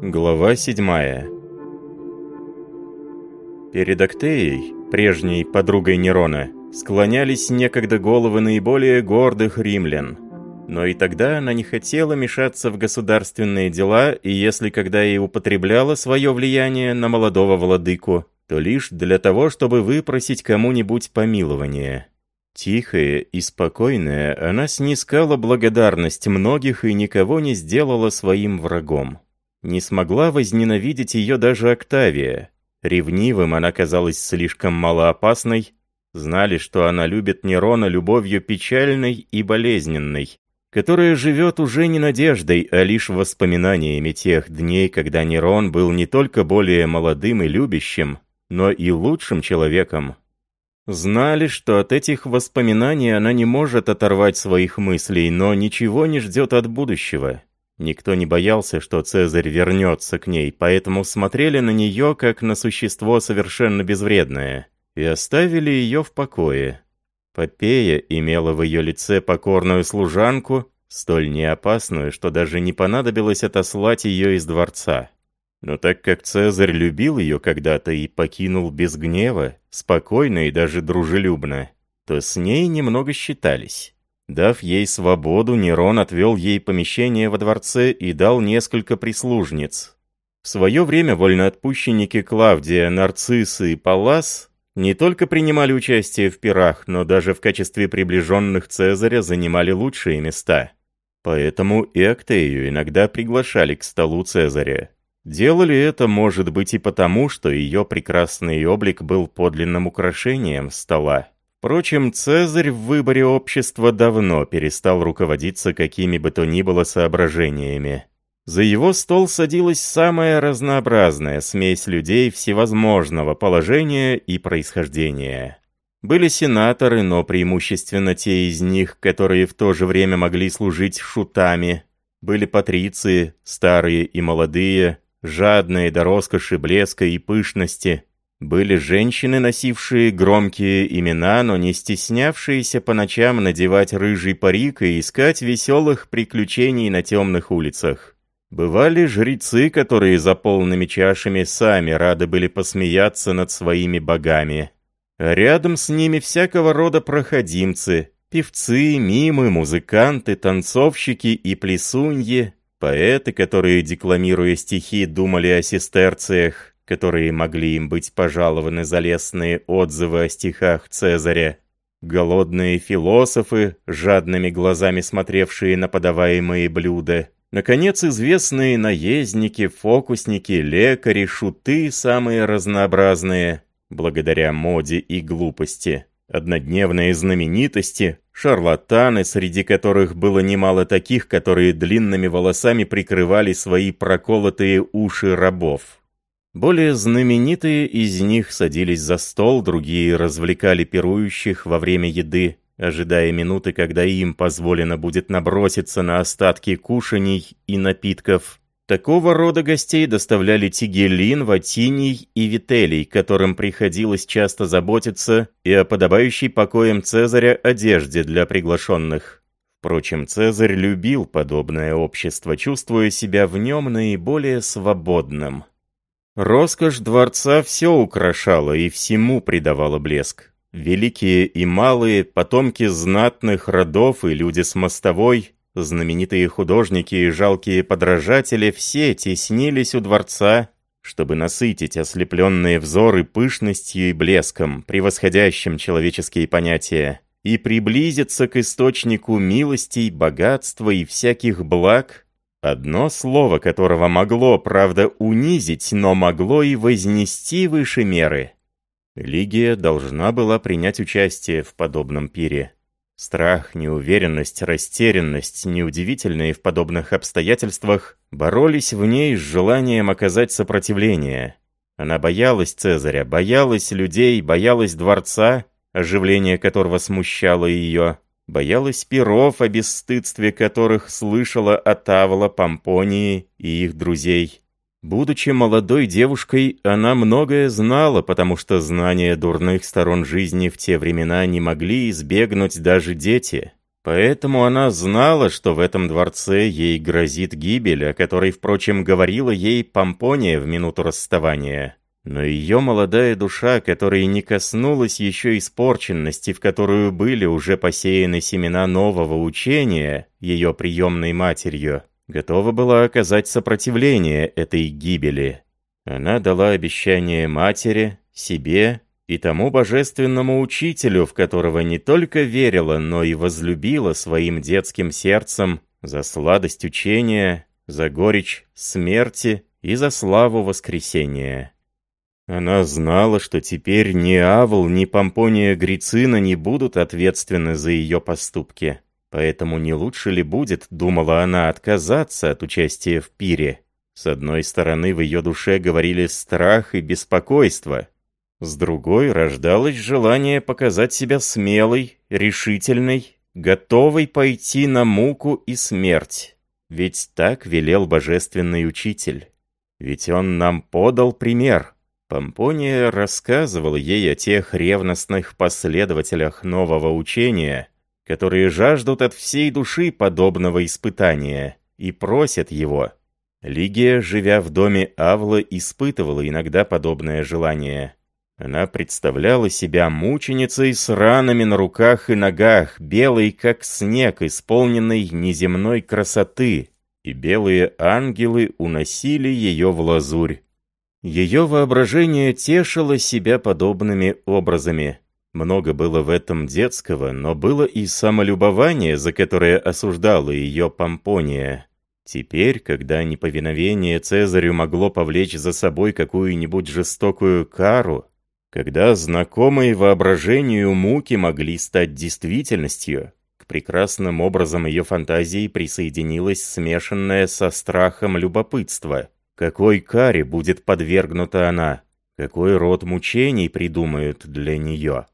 Глава 7 Перед Актеей, прежней подругой Нерона, склонялись некогда головы наиболее гордых римлян. Но и тогда она не хотела мешаться в государственные дела, и если когда и употребляла свое влияние на молодого владыку, то лишь для того, чтобы выпросить кому-нибудь помилование. Тихая и спокойная, она снискала благодарность многих и никого не сделала своим врагом. Не смогла возненавидеть ее даже Октавия. Ревнивым она казалась слишком малоопасной. Знали, что она любит Нерона любовью печальной и болезненной, которая живет уже не надеждой, а лишь воспоминаниями тех дней, когда Нерон был не только более молодым и любящим, но и лучшим человеком. Знали, что от этих воспоминаний она не может оторвать своих мыслей, но ничего не ждет от будущего. Никто не боялся, что Цезарь вернется к ней, поэтому смотрели на нее как на существо совершенно безвредное и оставили ее в покое. Попея имела в ее лице покорную служанку, столь неопасную, что даже не понадобилось отослать ее из дворца. Но так как Цезарь любил ее когда-то и покинул без гнева, спокойно и даже дружелюбно, то с ней немного считались. Дав ей свободу, Нерон отвел ей помещение во дворце и дал несколько прислужниц. В свое время вольноотпущенники Клавдия, Нарцисс и Паллас не только принимали участие в пирах, но даже в качестве приближенных Цезаря занимали лучшие места. Поэтому и Актею иногда приглашали к столу Цезаря. Делали это, может быть, и потому, что ее прекрасный облик был подлинным украшением стола. Впрочем, Цезарь в выборе общества давно перестал руководиться какими бы то ни было соображениями. За его стол садилась самая разнообразная смесь людей всевозможного положения и происхождения. Были сенаторы, но преимущественно те из них, которые в то же время могли служить шутами. Были патриции, старые и молодые, жадные до роскоши, блеска и пышности – были женщины, носившие громкие имена, но не стеснявшиеся по ночам надевать рыжий парик и искать веселых приключений на темных улицах. Бывали жрецы, которые за полными чашами сами рады были посмеяться над своими богами. А рядом с ними всякого рода проходимцы, певцы, мимы, музыканты, танцовщики и плесуньи, поэты, которые, декламируя стихи, думали о сестерциях, которые могли им быть пожалованы за лестные отзывы о стихах Цезаря. Голодные философы, жадными глазами смотревшие на подаваемые блюда. Наконец, известные наездники, фокусники, лекари, шуты самые разнообразные, благодаря моде и глупости. Однодневные знаменитости, шарлатаны, среди которых было немало таких, которые длинными волосами прикрывали свои проколотые уши рабов. Более знаменитые из них садились за стол, другие развлекали пирующих во время еды, ожидая минуты, когда им позволено будет наброситься на остатки кушаний и напитков. Такого рода гостей доставляли Тигелин, Ватиний и Вителий, которым приходилось часто заботиться и о подобающей покоем Цезаря одежде для приглашенных. Впрочем, Цезарь любил подобное общество, чувствуя себя в нем наиболее свободным. Роскошь дворца все украшала и всему придавала блеск. Великие и малые, потомки знатных родов и люди с мостовой, знаменитые художники и жалкие подражатели все теснились у дворца, чтобы насытить ослепленные взоры пышностью и блеском, превосходящим человеческие понятия, и приблизиться к источнику милостей, богатства и всяких благ, Одно слово которого могло, правда, унизить, но могло и вознести выше меры. Лигия должна была принять участие в подобном пире. Страх, неуверенность, растерянность, неудивительные в подобных обстоятельствах, боролись в ней с желанием оказать сопротивление. Она боялась Цезаря, боялась людей, боялась дворца, оживление которого смущало ее, боялась перов, о бесстыдстве которых слышала от Авла, Помпонии и их друзей. Будучи молодой девушкой, она многое знала, потому что знания дурных сторон жизни в те времена не могли избегнуть даже дети. Поэтому она знала, что в этом дворце ей грозит гибель, о которой, впрочем, говорила ей Помпония в минуту расставания. Но ее молодая душа, которая не коснулась еще испорченности, в которую были уже посеяны семена нового учения, ее приемной матерью, готова была оказать сопротивление этой гибели. Она дала обещание матери, себе и тому божественному учителю, в которого не только верила, но и возлюбила своим детским сердцем за сладость учения, за горечь смерти и за славу воскресения. Она знала, что теперь ни Авл, ни Помпония Грицина не будут ответственны за ее поступки. Поэтому не лучше ли будет, думала она, отказаться от участия в пире? С одной стороны, в ее душе говорили страх и беспокойство. С другой, рождалось желание показать себя смелой, решительной, готовой пойти на муку и смерть. Ведь так велел божественный учитель. Ведь он нам подал пример. Помпония рассказывала ей о тех ревностных последователях нового учения, которые жаждут от всей души подобного испытания и просят его. Лигия, живя в доме Авла, испытывала иногда подобное желание. Она представляла себя мученицей с ранами на руках и ногах, белой как снег, исполненной неземной красоты, и белые ангелы уносили ее в лазурь. Ее воображение тешило себя подобными образами. Много было в этом детского, но было и самолюбование, за которое осуждала ее Помпония. Теперь, когда неповиновение Цезарю могло повлечь за собой какую-нибудь жестокую кару, когда знакомые воображению муки могли стать действительностью, к прекрасным образом ее фантазии присоединилось смешанное со страхом любопытство — какой каре будет подвергнута она? Какой род мучений придумают для нее?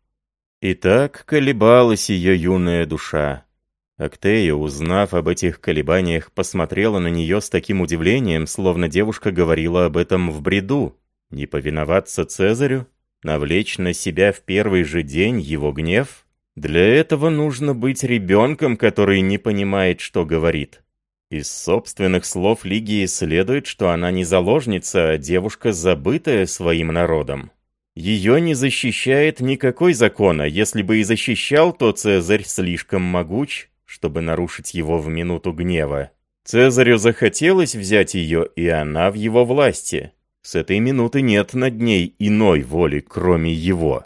И так колебалась ее юная душа. Актея, узнав об этих колебаниях, посмотрела на нее с таким удивлением, словно девушка говорила об этом в бреду. Не повиноваться Цезарю? Навлечь на себя в первый же день его гнев? Для этого нужно быть ребенком, который не понимает, что говорит. Из собственных слов Лигии следует, что она не заложница, а девушка, забытая своим народом. Ее не защищает никакой закон, а если бы и защищал, то Цезарь слишком могуч, чтобы нарушить его в минуту гнева. Цезарю захотелось взять ее, и она в его власти. С этой минуты нет над ней иной воли, кроме его.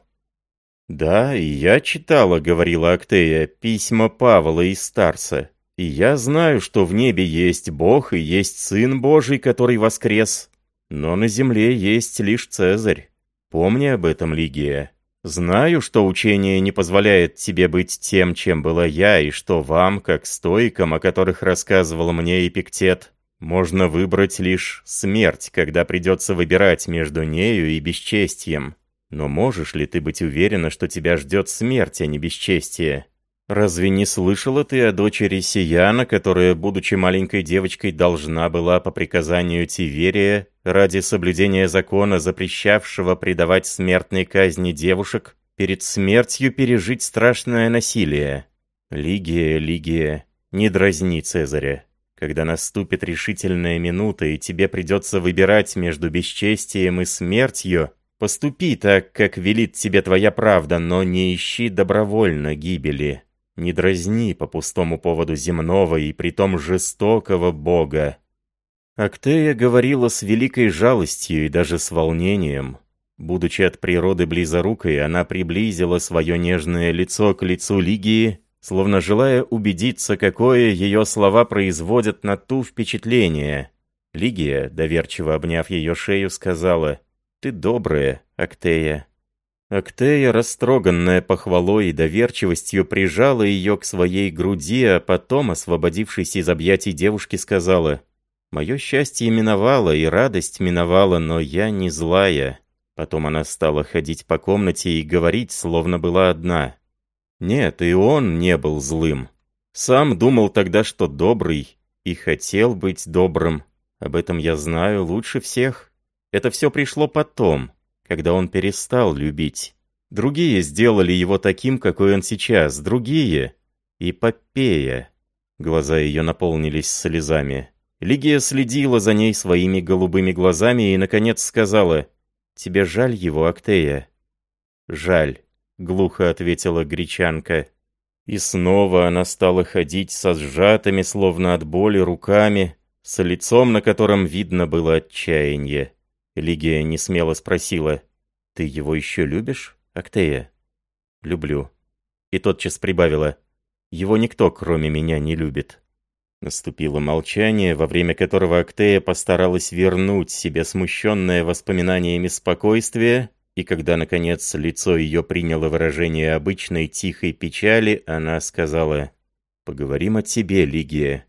«Да, я читала, — говорила Актея, — письма Павла из Старса. И я знаю, что в небе есть Бог и есть Сын Божий, который воскрес. Но на земле есть лишь Цезарь. Помни об этом, Лигия. Знаю, что учение не позволяет тебе быть тем, чем была я, и что вам, как стоикам, о которых рассказывал мне Эпиктет, можно выбрать лишь смерть, когда придется выбирать между нею и бесчестием. Но можешь ли ты быть уверена, что тебя ждет смерть, а не бесчестие? Разве не слышала ты о дочери Сияна, которая, будучи маленькой девочкой, должна была по приказанию Тиверия, ради соблюдения закона, запрещавшего предавать смертной казни девушек, перед смертью пережить страшное насилие? Лигия, Лигия, не дразни Цезаря. Когда наступит решительная минута, и тебе придется выбирать между бесчестием и смертью, поступи так, как велит тебе твоя правда, но не ищи добровольно гибели. Не дразни по пустому поводу земного и притом жестокого Бога. Актея говорила с великой жалостью и даже с волнением. Будучи от природы близорукой, она приблизила свое нежное лицо к лицу Лигии, словно желая убедиться, какое ее слова производят на ту впечатление. Лигия, доверчиво обняв ее шею, сказала, «Ты добрая, Актея». Актея, растроганная похвалой и доверчивостью, прижала ее к своей груди, а потом, освободившись из объятий девушки, сказала, «Мое счастье миновало, и радость миновала, но я не злая». Потом она стала ходить по комнате и говорить, словно была одна. Нет, и он не был злым. Сам думал тогда, что добрый, и хотел быть добрым. Об этом я знаю лучше всех. Это все пришло потом когда он перестал любить. Другие сделали его таким, какой он сейчас, другие. И Попея. Глаза ее наполнились слезами. Лигия следила за ней своими голубыми глазами и, наконец, сказала, «Тебе жаль его, Актея?» «Жаль», — глухо ответила гречанка. И снова она стала ходить со сжатыми, словно от боли, руками, с лицом, на котором видно было отчаяние. Лигия несмело спросила, «Ты его еще любишь, Актея?» «Люблю». И тотчас прибавила, «Его никто, кроме меня, не любит». Наступило молчание, во время которого Актея постаралась вернуть себе смущенное воспоминаниями спокойствие, и когда, наконец, лицо ее приняло выражение обычной тихой печали, она сказала, «Поговорим о тебе, Лигия.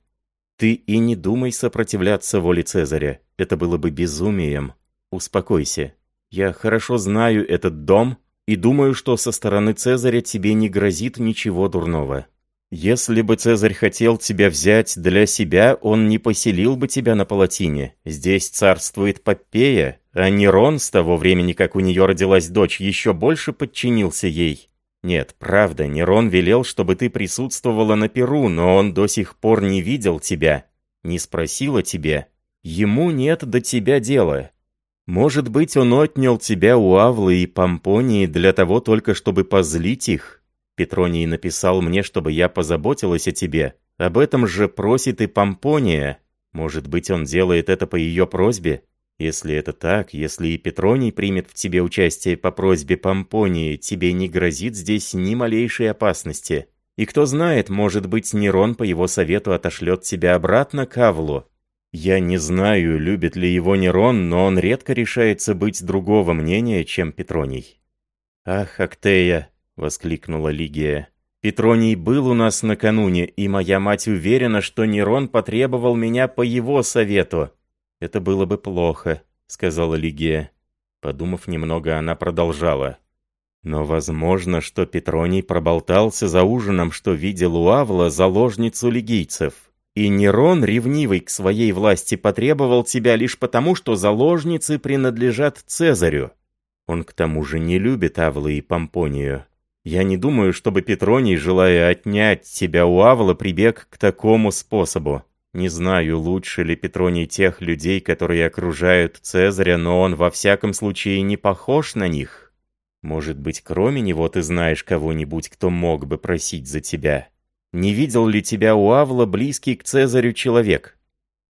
Ты и не думай сопротивляться воле Цезаря, это было бы безумием. Успокойся. Я хорошо знаю этот дом и думаю, что со стороны Цезаря тебе не грозит ничего дурного». Если бы Цезарь хотел тебя взять для себя, он не поселил бы тебя на Палатине. Здесь царствует Попея, а Нерон с того времени, как у нее родилась дочь, еще больше подчинился ей. Нет, правда, Нерон велел, чтобы ты присутствовала на Перу, но он до сих пор не видел тебя, не спросил о тебе. Ему нет до тебя дела. Может быть, он отнял тебя у Авлы и Помпонии для того только, чтобы позлить их? Петроний написал мне, чтобы я позаботилась о тебе. Об этом же просит и Помпония. Может быть, он делает это по ее просьбе? Если это так, если и Петроний примет в тебе участие по просьбе Помпонии, тебе не грозит здесь ни малейшей опасности. И кто знает, может быть, Нерон по его совету отошлет тебя обратно к Авлу. Я не знаю, любит ли его Нерон, но он редко решается быть другого мнения, чем Петроний. Ах, Актея, воскликнула Лигия. «Петроний был у нас накануне, и моя мать уверена, что Нерон потребовал меня по его совету». «Это было бы плохо», — сказала Лигия. Подумав немного, она продолжала. «Но возможно, что Петроний проболтался за ужином, что видел у Авла заложницу лигийцев. И Нерон, ревнивый к своей власти, потребовал тебя лишь потому, что заложницы принадлежат Цезарю. Он к тому же не любит Авла и Помпонию. Я не думаю, чтобы Петроний, желая отнять тебя у Авла, прибег к такому способу. Не знаю, лучше ли Петроний тех людей, которые окружают Цезаря, но он во всяком случае не похож на них. Может быть, кроме него ты знаешь кого-нибудь, кто мог бы просить за тебя? Не видел ли тебя у Авла близкий к Цезарю человек?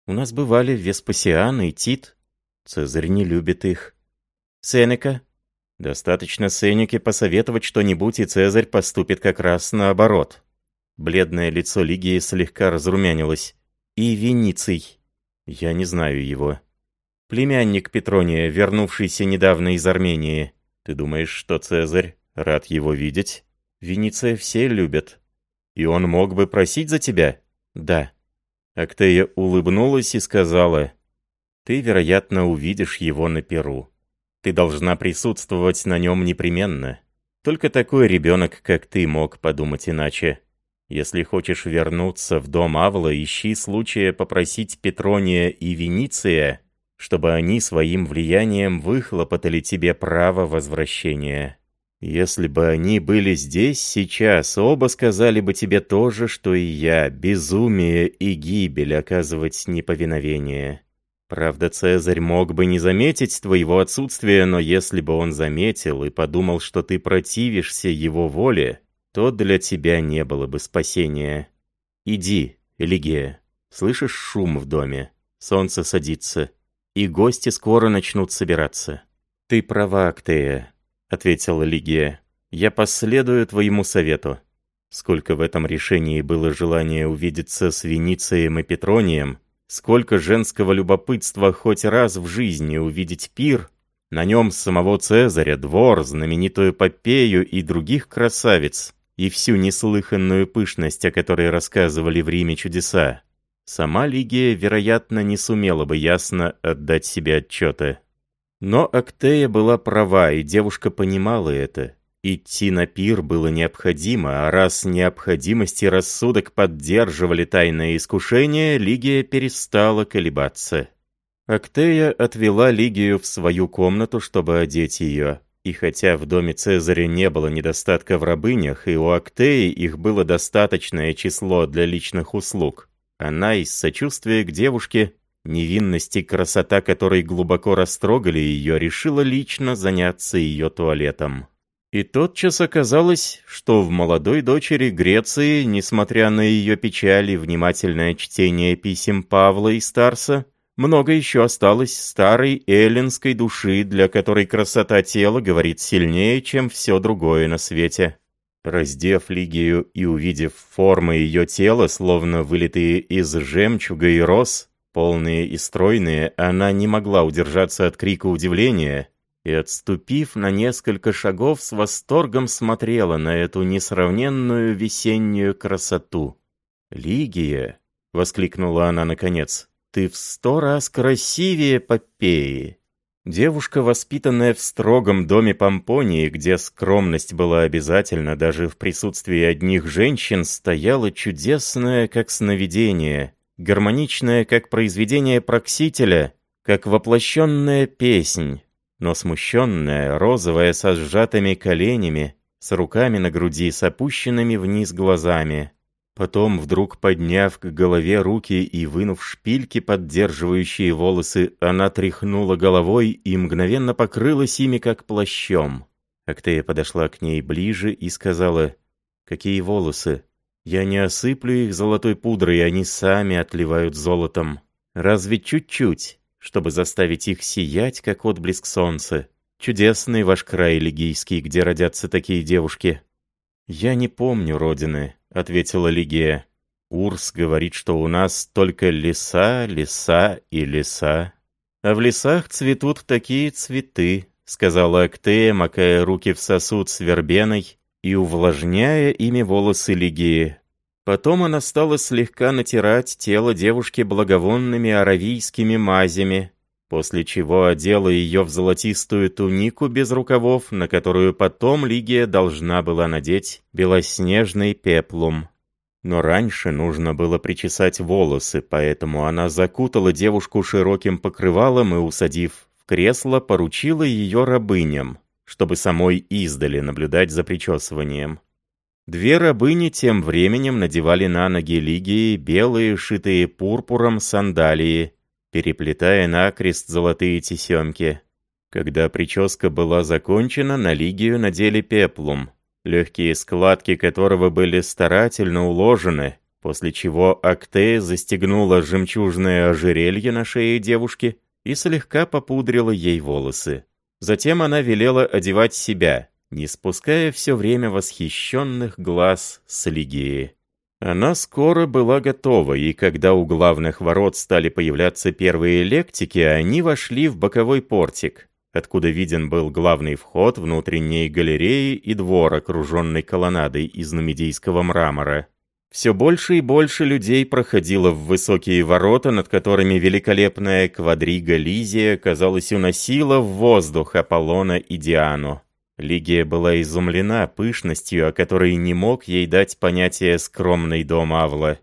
У нас бывали Веспасиан и Тит. Цезарь не любит их. Сенека, Достаточно Сенеке посоветовать что-нибудь, и Цезарь поступит как раз наоборот. Бледное лицо Лигии слегка разрумянилось. И Вениций. Я не знаю его. Племянник Петрония, вернувшийся недавно из Армении. Ты думаешь, что Цезарь рад его видеть? Вениция все любят. И он мог бы просить за тебя? Да. Актея улыбнулась и сказала, «Ты, вероятно, увидишь его на Перу». Ты должна присутствовать на нем непременно. Только такой ребенок, как ты, мог подумать иначе. Если хочешь вернуться в дом Авла, ищи случая попросить Петрония и Вениция, чтобы они своим влиянием выхлопотали тебе право возвращения. Если бы они были здесь сейчас, оба сказали бы тебе то же, что и я, безумие и гибель оказывать неповиновение. Правда, Цезарь мог бы не заметить твоего отсутствия, но если бы он заметил и подумал, что ты противишься его воле, то для тебя не было бы спасения. Иди, Элигия. Слышишь шум в доме? Солнце садится, и гости скоро начнут собираться. Ты права, Актея, ответила Лигия. Я последую твоему совету. Сколько в этом решении было желания увидеться с Веницием и Петронием, Сколько женского любопытства хоть раз в жизни увидеть пир, на нем самого Цезаря, двор, знаменитую Попею и других красавиц, и всю неслыханную пышность, о которой рассказывали в Риме чудеса. Сама Лигия, вероятно, не сумела бы ясно отдать себе отчеты. Но Актея была права, и девушка понимала это. Идти на пир было необходимо, а раз необходимость и рассудок поддерживали тайное искушение, Лигия перестала колебаться. Актея отвела Лигию в свою комнату, чтобы одеть ее. И хотя в доме Цезаря не было недостатка в рабынях, и у Актеи их было достаточное число для личных услуг, она из сочувствия к девушке, невинности и красота которой глубоко растрогали ее, решила лично заняться ее туалетом. И тотчас оказалось, что в молодой дочери Греции, несмотря на ее печали внимательное чтение писем Павла и Старса, много еще осталось старой эллинской души, для которой красота тела говорит сильнее, чем все другое на свете. Раздев Лигию и увидев формы ее тела, словно вылитые из жемчуга и роз, полные и стройные, она не могла удержаться от крика удивления и, отступив на несколько шагов, с восторгом смотрела на эту несравненную весеннюю красоту. «Лигия!» — воскликнула она наконец. Ты в сто раз красивее Попеи. Девушка, воспитанная в строгом доме Помпонии, где скромность была обязательна даже в присутствии одних женщин, стояла чудесная, как сновидение, гармоничная, как произведение Проксителя, как воплощенная песнь, но смущенная, розовая, со сжатыми коленями, с руками на груди, с опущенными вниз глазами. Потом, вдруг подняв к голове руки и вынув шпильки, поддерживающие волосы, она тряхнула головой и мгновенно покрылась ими, как плащом. Актея подошла к ней ближе и сказала, «Какие волосы? Я не осыплю их золотой пудрой, они сами отливают золотом. Разве чуть-чуть, чтобы заставить их сиять, как отблеск солнца? Чудесный ваш край лигийский, где родятся такие девушки». «Я не помню родины», — ответила Лигия. «Урс говорит, что у нас только леса, леса и леса. А в лесах цветут такие цветы», — сказала Актея, макая руки в сосуд с вербеной и увлажняя ими волосы Лигии. Потом она стала слегка натирать тело девушки благовонными аравийскими мазями, после чего одела ее в золотистую тунику без рукавов, на которую потом Лигия должна была надеть белоснежный пеплум. Но раньше нужно было причесать волосы, поэтому она закутала девушку широким покрывалом и, усадив в кресло, поручила ее рабыням, чтобы самой издали наблюдать за причесыванием. Две рабыни тем временем надевали на ноги Лигии белые, шитые пурпуром сандалии, переплетая накрест золотые тесемки. Когда прическа была закончена, на Лигию надели пеплум, легкие складки которого были старательно уложены, после чего Актея застегнула жемчужное ожерелье на шее девушки и слегка попудрила ей волосы. Затем она велела одевать себя, не спуская все время восхищенных глаз с Лигии. Она скоро была готова, и когда у главных ворот стали появляться первые лектики, они вошли в боковой портик, откуда виден был главный вход внутренней галереи и двор, окруженный колоннадой из нумидийского мрамора. Все больше и больше людей проходило в высокие ворота, над которыми великолепная квадрига Лизия, казалось, уносила в воздух Аполлона и Диану. Лигия была изумлена пышностью, о которой не мог ей дать понятие скромный дом Авла.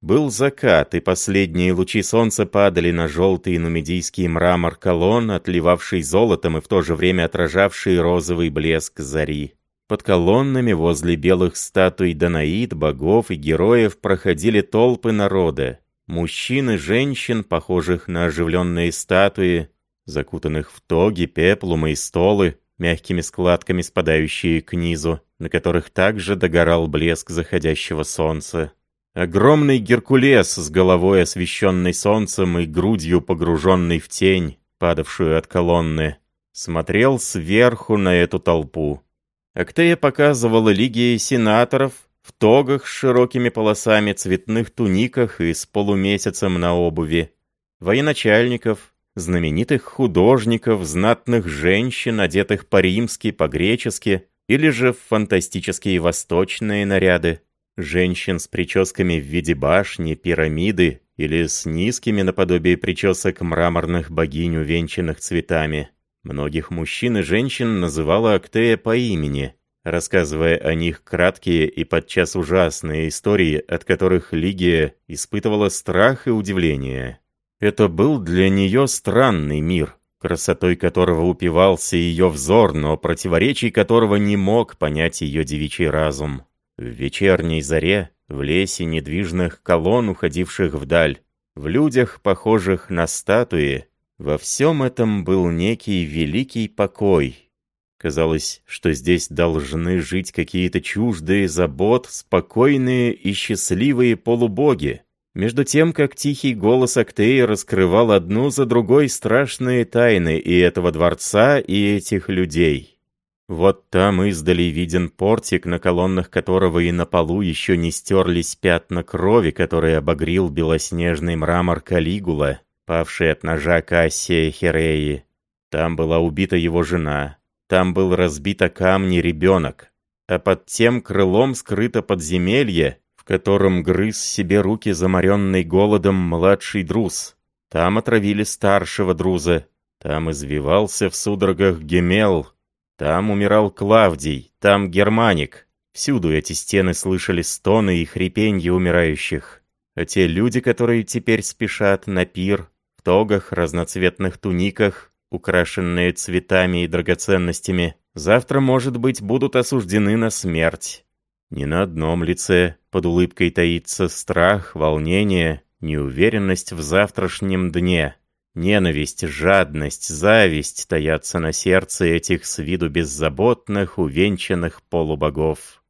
Был закат, и последние лучи солнца падали на желтый нумидийский мрамор колонн, отливавший золотом и в то же время отражавший розовый блеск зари. Под колоннами возле белых статуй Данаид, богов и героев проходили толпы народа. Мужчин и женщин, похожих на оживленные статуи, закутанных в тоги, пеплумы и столы, мягкими складками спадающие к низу, на которых также догорал блеск заходящего солнца. Огромный Геркулес с головой освещенной солнцем и грудью погруженный в тень, падавшую от колонны, смотрел сверху на эту толпу. Актея показывала Лигии сенаторов в тогах с широкими полосами, цветных туниках и с полумесяцем на обуви, военачальников, знаменитых художников, знатных женщин, одетых по-римски, по-гречески, или же в фантастические восточные наряды, женщин с прическами в виде башни, пирамиды или с низкими наподобие причесок мраморных богинь, увенчанных цветами. Многих мужчин и женщин называла Актея по имени, рассказывая о них краткие и подчас ужасные истории, от которых Лигия испытывала страх и удивление. Это был для нее странный мир, красотой которого упивался ее взор, но противоречий которого не мог понять ее девичий разум. В вечерней заре, в лесе недвижных колонн, уходивших вдаль, в людях, похожих на статуи, во всем этом был некий великий покой. Казалось, что здесь должны жить какие-то чуждые забот, спокойные и счастливые полубоги. Между тем, как тихий голос Актеи раскрывал одну за другой страшные тайны и этого дворца, и этих людей. Вот там издали виден портик, на колоннах которого и на полу еще не стерлись пятна крови, которые обогрил белоснежный мрамор Калигула, павший от ножа Кассия Хереи. Там была убита его жена, там был разбит о камни ребенок, а под тем крылом скрыто подземелье, котором грыз себе руки заморенный голодом младший друз. Там отравили старшего друза. Там извивался в судорогах Гемел. Там умирал Клавдий. Там Германик. Всюду эти стены слышали стоны и хрипенье умирающих. А те люди, которые теперь спешат на пир, в тогах, разноцветных туниках, украшенные цветами и драгоценностями, завтра, может быть, будут осуждены на смерть. Ни на одном лице под улыбкой таится страх, волнение, неуверенность в завтрашнем дне. Ненависть, жадность, зависть таятся на сердце этих с виду беззаботных, увенчанных полубогов.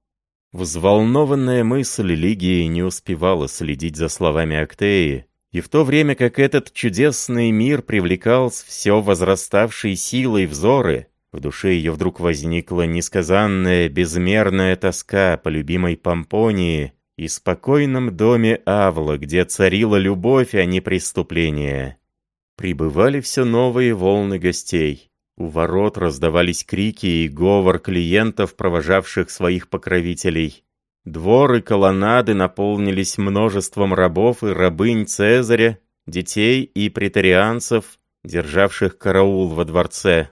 Взволнованная мысль Лигии не успевала следить за словами Актеи, и в то время как этот чудесный мир привлекал с все возраставшей силой взоры, в душе ее вдруг возникла несказанная, безмерная тоска по любимой Помпонии и спокойном доме Авла, где царила любовь, а не преступление. Прибывали все новые волны гостей. У ворот раздавались крики и говор клиентов, провожавших своих покровителей. Дворы колоннады наполнились множеством рабов и рабынь Цезаря, детей и претарианцев, державших караул во дворце.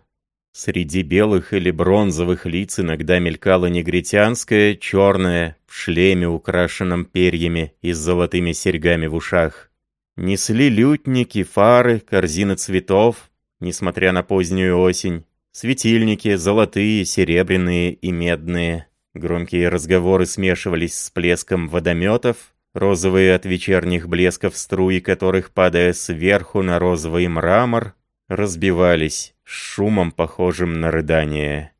Среди белых или бронзовых лиц иногда мелькала негритянская, черная, в шлеме, украшенном перьями и с золотыми серьгами в ушах. Несли лютники, фары, корзины цветов, несмотря на позднюю осень, светильники, золотые, серебряные и медные. Громкие разговоры смешивались с плеском водометов, розовые от вечерних блесков струи которых, падая сверху на розовый мрамор, разбивались шумом, похожим на рыдание.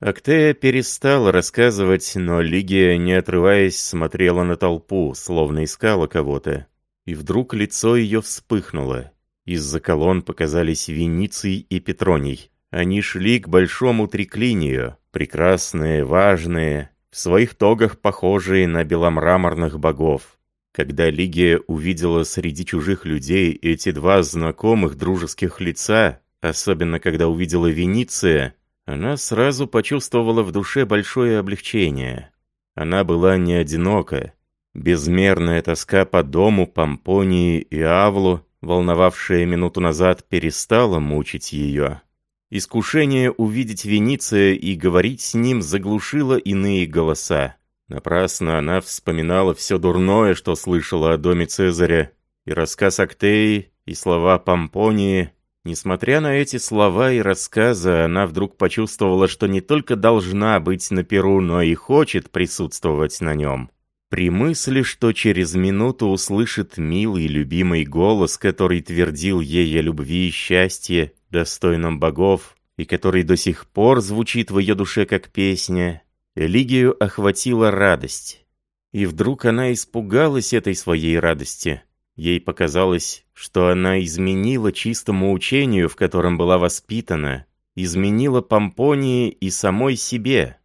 Актея перестала рассказывать, но Лигия, не отрываясь, смотрела на толпу, словно искала кого-то. И вдруг лицо ее вспыхнуло. Из-за колонн показались Вениций и Петроний. Они шли к большому триклинию, прекрасные, важные, в своих тогах похожие на беломраморных богов. Когда Лигия увидела среди чужих людей эти два знакомых дружеских лица, особенно когда увидела Вениция, она сразу почувствовала в душе большое облегчение. Она была не одинока. Безмерная тоска по дому, Помпонии и Авлу, волновавшая минуту назад, перестала мучить ее. Искушение увидеть Вениция и говорить с ним заглушило иные голоса. Напрасно она вспоминала все дурное, что слышала о доме Цезаря, и рассказ Актеи, и слова Помпонии. Несмотря на эти слова и рассказы, она вдруг почувствовала, что не только должна быть на Перу, но и хочет присутствовать на нем. При мысли, что через минуту услышит милый любимый голос, который твердил ей о любви и счастье, достойном богов, и который до сих пор звучит в ее душе как песня, Лигию охватила радость. И вдруг она испугалась этой своей радости. Ей показалось, что она изменила чистому учению, в котором была воспитана, изменила Помпонии и самой себе.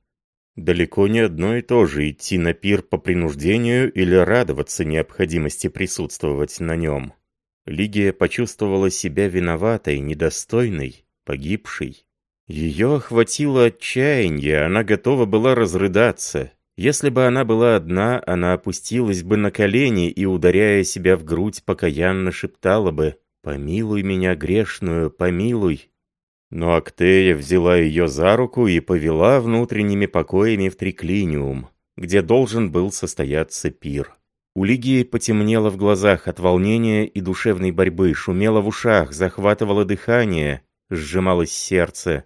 Далеко не одно и то же идти на пир по принуждению или радоваться необходимости присутствовать на нем. Лигия почувствовала себя виноватой, недостойной, погибшей. Ее охватило отчаяние, она готова была разрыдаться. Если бы она была одна, она опустилась бы на колени и, ударяя себя в грудь, покаянно шептала бы «Помилуй меня, грешную, помилуй». Но Актея взяла ее за руку и повела внутренними покоями в Триклиниум, где должен был состояться пир. У Лигии потемнело в глазах от волнения и душевной борьбы, шумело в ушах, захватывало дыхание, сжималось сердце.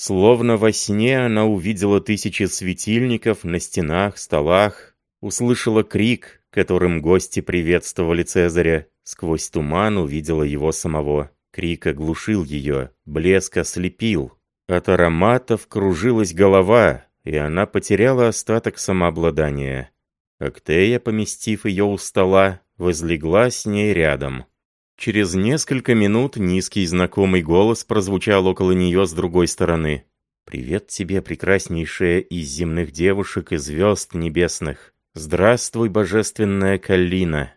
Словно во сне она увидела тысячи светильников на стенах, столах, услышала крик, которым гости приветствовали Цезаря, сквозь туман увидела его самого. Крик оглушил ее, блеск ослепил. От ароматов кружилась голова, и она потеряла остаток самообладания. Актея, поместив ее у стола, возлегла с ней рядом. Через несколько минут низкий знакомый голос прозвучал около нее с другой стороны. «Привет тебе, прекраснейшая из земных девушек и звезд небесных! Здравствуй, божественная Каллина!»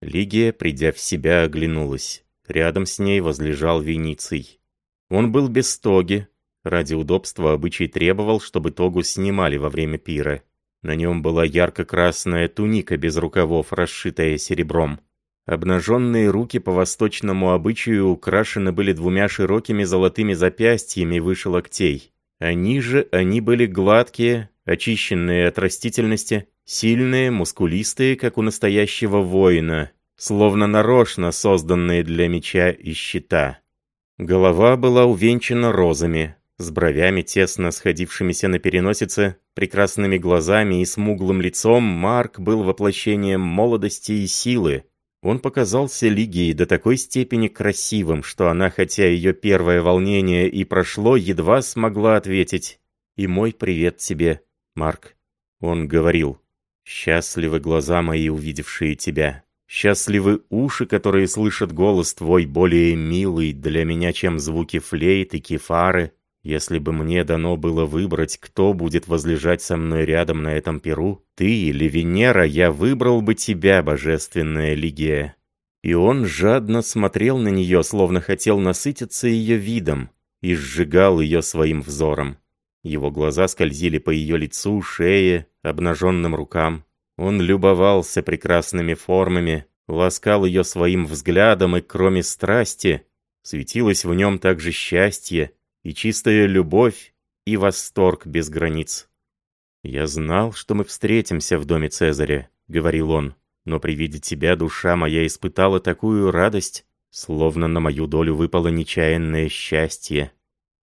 Лигия, придя в себя, оглянулась. Рядом с ней возлежал Вениций. Он был без тоги. Ради удобства обычай требовал, чтобы тогу снимали во время пира. На нем была ярко-красная туника без рукавов, расшитая серебром. Обнаженные руки по восточному обычаю украшены были двумя широкими золотыми запястьями выше локтей. А ниже они были гладкие, очищенные от растительности, сильные, мускулистые, как у настоящего воина, словно нарочно созданные для меча и щита. Голова была увенчана розами, с бровями, тесно сходившимися на переносице, прекрасными глазами и смуглым лицом, Марк был воплощением молодости и силы. Он показался Лигии до такой степени красивым, что она, хотя ее первое волнение и прошло, едва смогла ответить «И мой привет тебе, Марк». Он говорил «Счастливы глаза мои, увидевшие тебя». Счастливы уши, которые слышат голос твой более милый для меня, чем звуки флейт и кефары. Если бы мне дано было выбрать, кто будет возлежать со мной рядом на этом перу, ты или Венера, я выбрал бы тебя, божественная Лигия». И он жадно смотрел на нее, словно хотел насытиться ее видом, и сжигал ее своим взором. Его глаза скользили по ее лицу, шее, обнаженным рукам. Он любовался прекрасными формами, ласкал ее своим взглядом, и кроме страсти, светилось в нем также счастье и чистая любовь и восторг без границ. «Я знал, что мы встретимся в доме Цезаря», — говорил он, «но при виде тебя душа моя испытала такую радость, словно на мою долю выпало нечаянное счастье.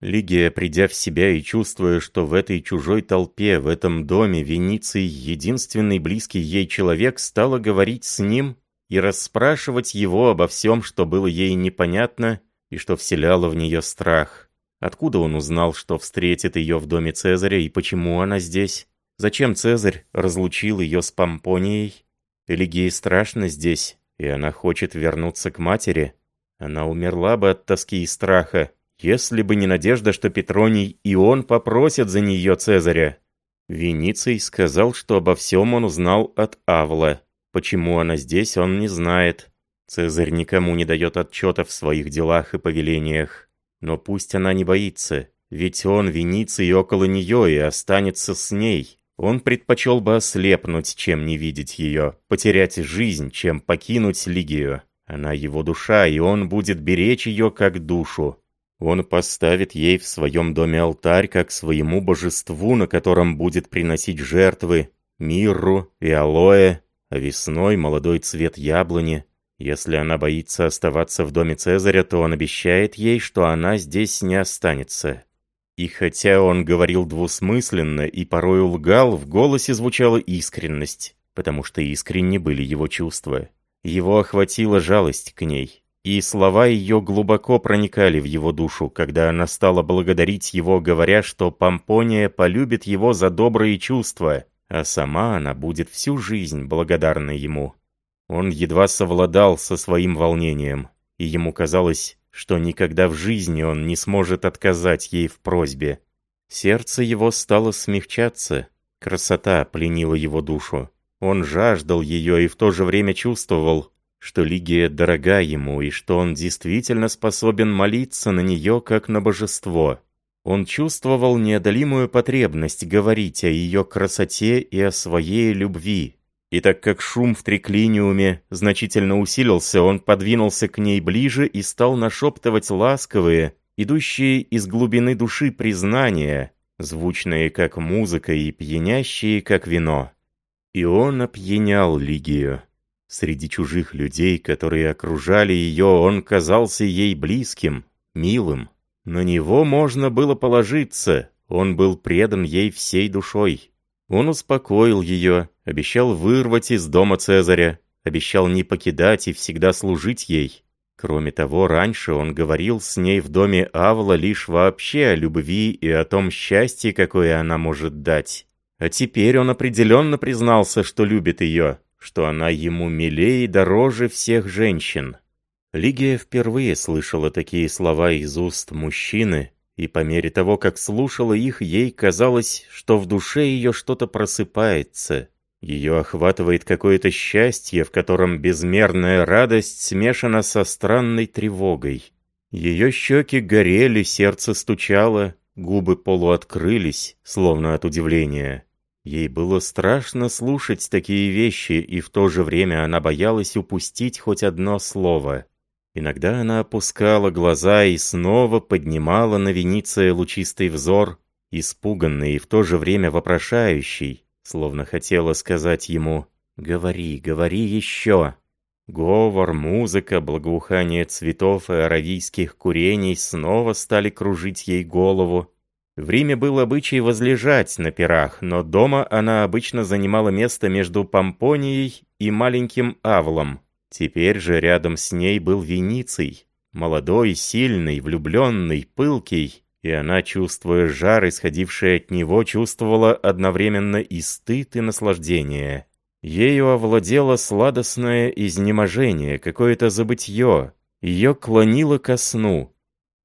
Лигия, придя в себя и чувствуя, что в этой чужой толпе, в этом доме Вениций единственный близкий ей человек, стала говорить с ним и расспрашивать его обо всем, что было ей непонятно и что вселяло в нее страх. Откуда он узнал, что встретит ее в доме Цезаря и почему она здесь? Зачем Цезарь разлучил ее с Помпонией? Элигии страшно здесь, и она хочет вернуться к матери. Она умерла бы от тоски и страха, если бы не надежда, что Петроний и он попросят за нее Цезаря. Вениций сказал, что обо всем он узнал от Авла. Почему она здесь, он не знает. Цезарь никому не дает отчета в своих делах и повелениях. Но пусть она не боится, ведь он Вениций около нее и останется с ней. Он предпочел бы ослепнуть, чем не видеть ее, потерять жизнь, чем покинуть Лигию. Она его душа, и он будет беречь ее как душу. Он поставит ей в своем доме алтарь, как своему божеству, на котором будет приносить жертвы, мирру и алоэ, а весной молодой цвет яблони. Если она боится оставаться в доме Цезаря, то он обещает ей, что она здесь не останется. И хотя он говорил двусмысленно и порой лгал, в голосе звучала искренность, потому что искренне были его чувства. Его охватила жалость к ней. И слова ее глубоко проникали в его душу, когда она стала благодарить его, говоря, что Помпония полюбит его за добрые чувства, а сама она будет всю жизнь благодарна ему. Он едва совладал со своим волнением, и ему казалось, что никогда в жизни он не сможет отказать ей в просьбе. Сердце его стало смягчаться, красота пленила его душу. Он жаждал ее и в то же время чувствовал, что Лигия дорога ему и что он действительно способен молиться на нее как на божество. Он чувствовал неодолимую потребность говорить о ее красоте и о своей любви. И так как шум в триклиниуме значительно усилился, он подвинулся к ней ближе и стал нашептывать ласковые, идущие из глубины души признания, звучные как музыка и пьянящие как вино. И он опьянял Лигию. Среди чужих людей, которые окружали ее, он казался ей близким, милым. На него можно было положиться, он был предан ей всей душой. Он успокоил ее, обещал вырвать из дома Цезаря, обещал не покидать и всегда служить ей. Кроме того, раньше он говорил с ней в доме Авла лишь вообще о любви и о том счастье, какое она может дать. А теперь он определенно признался, что любит ее, что она ему милее и дороже всех женщин. Лигия впервые слышала такие слова из уст мужчины, и по мере того, как слушала их, ей казалось, что в душе ее что-то просыпается. Ее охватывает какое-то счастье, в котором безмерная радость смешана со странной тревогой. Ее щеки горели, сердце стучало, губы полуоткрылись, словно от удивления. Ей было страшно слушать такие вещи, и в то же время она боялась упустить хоть одно слово. Иногда она опускала глаза и снова поднимала на Вениция лучистый взор, испуганный и в то же время вопрошающий, словно хотела сказать ему «Говори, говори еще». Говор, музыка, благоухание цветов и аравийских курений снова стали кружить ей голову. В Риме был обычай возлежать на пирах, но дома она обычно занимала место между Помпонией и маленьким Авлом. Теперь же рядом с ней был Вениций, молодой, сильный, влюбленный, пылкий, и она, чувствуя жар, исходивший от него, чувствовала одновременно и стыд, и наслаждение. Ею овладело сладостное изнеможение, какое-то забытье, ее клонило ко сну.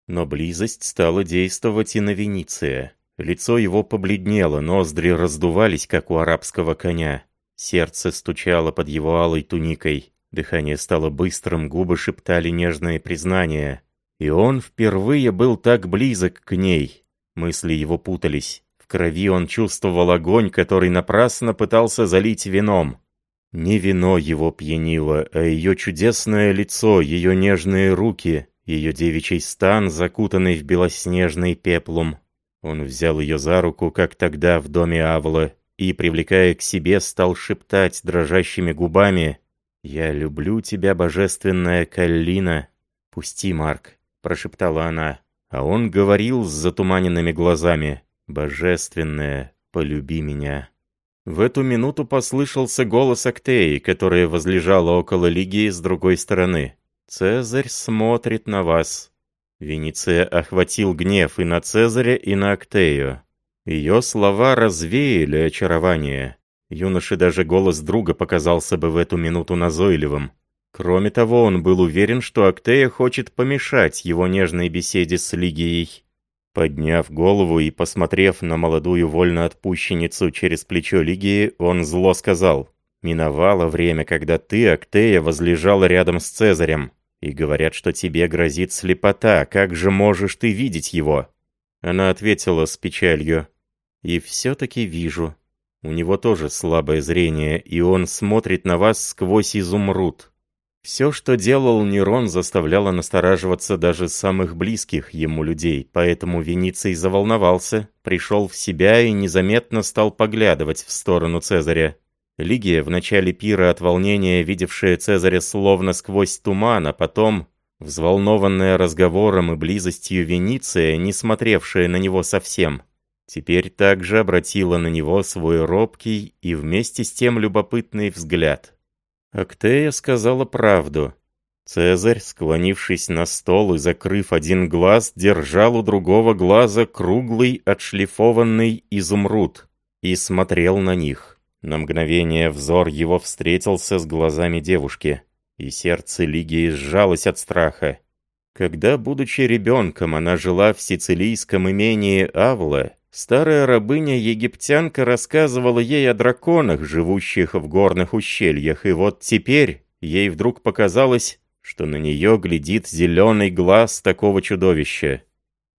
Но близость стала действовать и на Вениция. Лицо его побледнело, ноздри раздувались, как у арабского коня. Сердце стучало под его алой туникой. Дыхание стало быстрым, губы шептали нежные признания. И он впервые был так близок к ней. Мысли его путались. В крови он чувствовал огонь, который напрасно пытался залить вином. Не вино его пьянило, а ее чудесное лицо, ее нежные руки, ее девичий стан, закутанный в белоснежный пеплум. Он взял ее за руку, как тогда в доме Авла, и, привлекая к себе, стал шептать дрожащими губами «Я люблю тебя, божественная Каллина. Пусти, Марк», — прошептала она. А он говорил с затуманенными глазами «Божественная, полюби меня». В эту минуту послышался голос Актеи, которая возлежала около Лигии с другой стороны. «Цезарь смотрит на вас». Венеция охватил гнев и на Цезаря, и на Актею. Ее слова развеяли очарование. Юноше даже голос друга показался бы в эту минуту назойливым. Кроме того, он был уверен, что Актея хочет помешать его нежной беседе с Лигией. Подняв голову и посмотрев на молодую вольноотпущенницу через плечо Лигии, он зло сказал, «Миновало время, когда ты, Актея, возлежала рядом с Цезарем, и говорят, что тебе грозит слепота, как же можешь ты видеть его?» Она ответила с печалью, «И все-таки вижу». У него тоже слабое зрение, и он смотрит на вас сквозь изумруд. Все, что делал Нерон, заставляло настораживаться даже самых близких ему людей, поэтому Вениций заволновался, пришел в себя и незаметно стал поглядывать в сторону Цезаря. Лигия, в начале пира от волнения, видевшая Цезаря словно сквозь туман, а потом, взволнованная разговором и близостью Вениция, не смотревшая на него совсем, теперь также обратила на него свой робкий и вместе с тем любопытный взгляд. Актея сказала правду. Цезарь, склонившись на стол и закрыв один глаз, держал у другого глаза круглый отшлифованный изумруд и смотрел на них. На мгновение взор его встретился с глазами девушки, и сердце Лигии сжалось от страха. Когда, будучи ребенком, она жила в сицилийском имении Авла, Старая рабыня-египтянка рассказывала ей о драконах, живущих в горных ущельях, и вот теперь ей вдруг показалось, что на нее глядит зеленый глаз такого чудовища.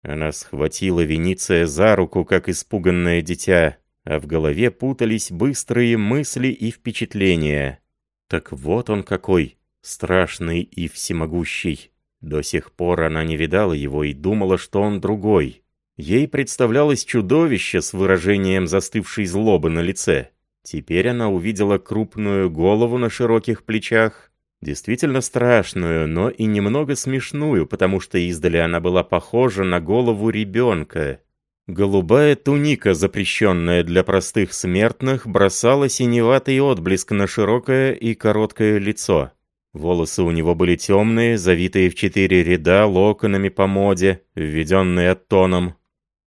Она схватила Вениция за руку, как испуганное дитя, а в голове путались быстрые мысли и впечатления. Так вот он какой, страшный и всемогущий. До сих пор она не видала его и думала, что он другой. Ей представлялось чудовище с выражением застывшей злобы на лице. Теперь она увидела крупную голову на широких плечах, Действительно страшную, но и немного смешную, потому что издали она была похожа на голову ребенка. Голубая туника, запрещенная для простых смертных, бросала синеватый отблеск на широкое и короткое лицо. Волосы у него были темные, завитые в четыре ряда локонами по моде, введенные оттоном.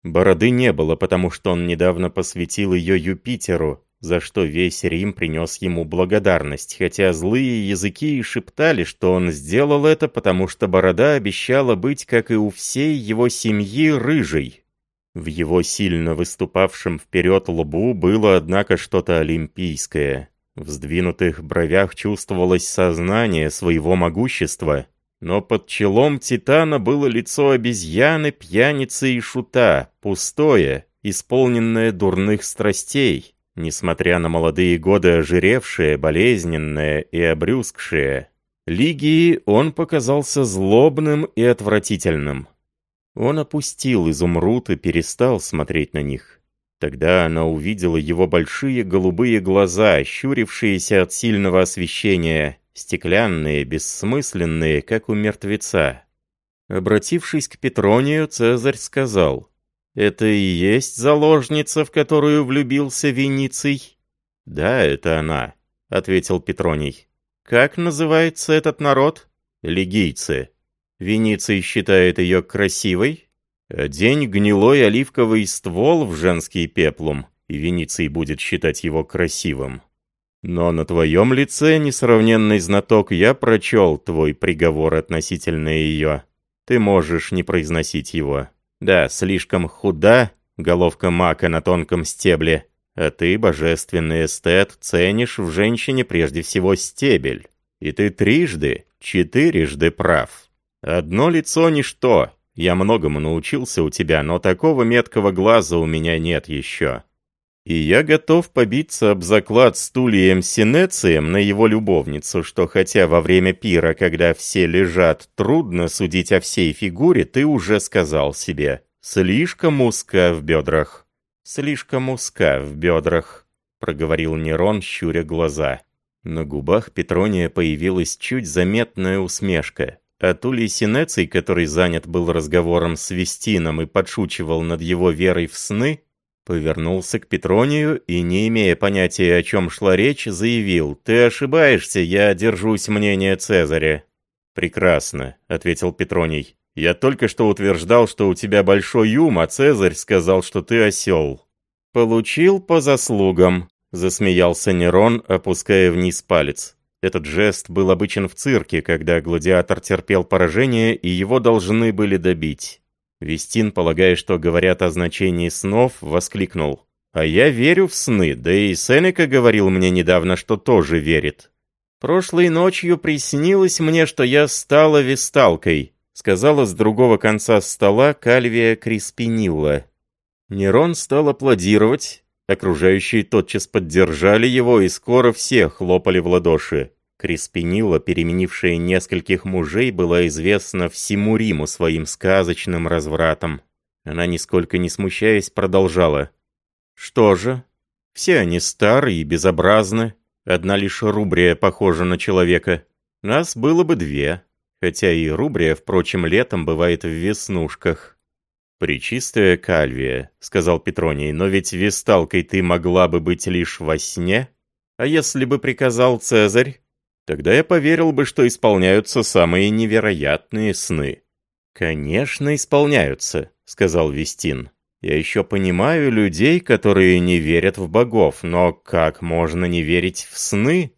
Бороды не было, потому что он недавно посвятил ее Юпитеру, за что весь Рим принес ему благодарность, хотя злые языки и шептали, что он сделал это, потому что борода обещала быть, как и у всей его семьи, рыжей. В его сильно выступавшем вперед лбу было, однако, что-то олимпийское. В сдвинутых бровях чувствовалось сознание своего могущества, но под челом Титана было лицо обезьяны, пьяницы и шута, пустое, исполненное дурных страстей, Несмотря на молодые годы ожиревшее, болезненное и обрюзгшее, Лигии он показался злобным и отвратительным. Он опустил изумруд и перестал смотреть на них. Тогда она увидела его большие голубые глаза, щурившиеся от сильного освещения, стеклянные, бессмысленные, как у мертвеца. Обратившись к Петронию, Цезарь сказал, «Это и есть заложница, в которую влюбился Вениций?» «Да, это она», — ответил Петроний. «Как называется этот народ?» «Лигийцы». Вениций считает ее красивой. День гнилой оливковый ствол в женский пеплум, и Вениций будет считать его красивым. Но на твоем лице, несравненный знаток, я прочел твой приговор относительно ее. Ты можешь не произносить его. Да, слишком худа, головка мака на тонком стебле, а ты, божественный эстет, ценишь в женщине прежде всего стебель. И ты трижды, четырежды прав. Одно лицо — ничто. Я многому научился у тебя, но такого меткого глаза у меня нет еще. И я готов побиться об заклад стульем Синецием на его любовницу, что хотя во время пира, когда все лежат, трудно судить о всей фигуре, ты уже сказал себе «слишком узко в бедрах». «Слишком узко в бедрах», — проговорил Нерон, щуря глаза. На губах Петрония появилась чуть заметная усмешка. А Тулей Синеций, который занят был разговором с Вестином и подшучивал над его верой в сны, Повернулся к Петронию и, не имея понятия, о чем шла речь, заявил, «Ты ошибаешься, я держусь мнения Цезаря». «Прекрасно», — ответил Петроний. «Я только что утверждал, что у тебя большой ум, а Цезарь сказал, что ты осел». «Получил по заслугам», — засмеялся Нерон, опуская вниз палец. Этот жест был обычен в цирке, когда гладиатор терпел поражение, и его должны были добить. Вестин, полагая, что говорят о значении снов, воскликнул. «А я верю в сны, да и Сенека говорил мне недавно, что тоже верит. Прошлой ночью приснилось мне, что я стала весталкой», сказала с другого конца стола Кальвия Криспинилла. Нерон стал аплодировать, окружающие тотчас поддержали его, и скоро все хлопали в ладоши. Криспинила, переменившая нескольких мужей, была известна всему Риму своим сказочным развратом. Она, нисколько не смущаясь, продолжала. «Что же? Все они старые и безобразны. Одна лишь Рубрия похожа на человека. Нас было бы две. Хотя и Рубрия, впрочем, летом бывает в веснушках». «Причистая Кальвия», — сказал Петроний, — «но ведь весталкой ты могла бы быть лишь во сне? А если бы приказал Цезарь, Тогда я поверил бы, что исполняются самые невероятные сны. «Конечно, исполняются», — сказал Вестин. «Я еще понимаю людей, которые не верят в богов, но как можно не верить в сны?»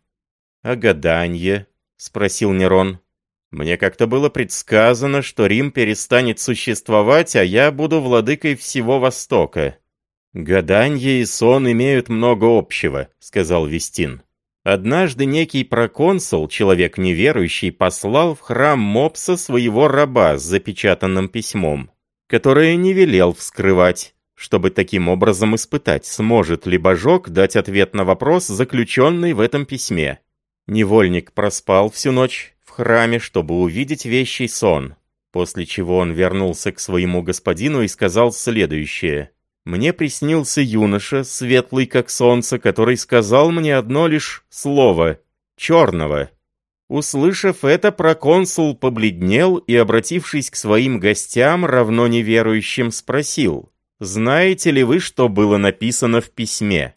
«А гаданье?» — спросил Нерон. «Мне как-то было предсказано, что Рим перестанет существовать, а я буду владыкой всего Востока». «Гаданье и сон имеют много общего», — сказал Вестин. Однажды некий проконсул, человек неверующий, послал в храм Мопса своего раба с запечатанным письмом, которое не велел вскрывать, чтобы таким образом испытать, сможет ли божок дать ответ на вопрос, заключенный в этом письме. Невольник проспал всю ночь в храме, чтобы увидеть вещий сон, после чего он вернулся к своему господину и сказал следующее – мне приснился юноша, светлый как солнце, который сказал мне одно лишь слово — «черного». Услышав это, проконсул побледнел и, обратившись к своим гостям, равно неверующим, спросил, «Знаете ли вы, что было написано в письме?»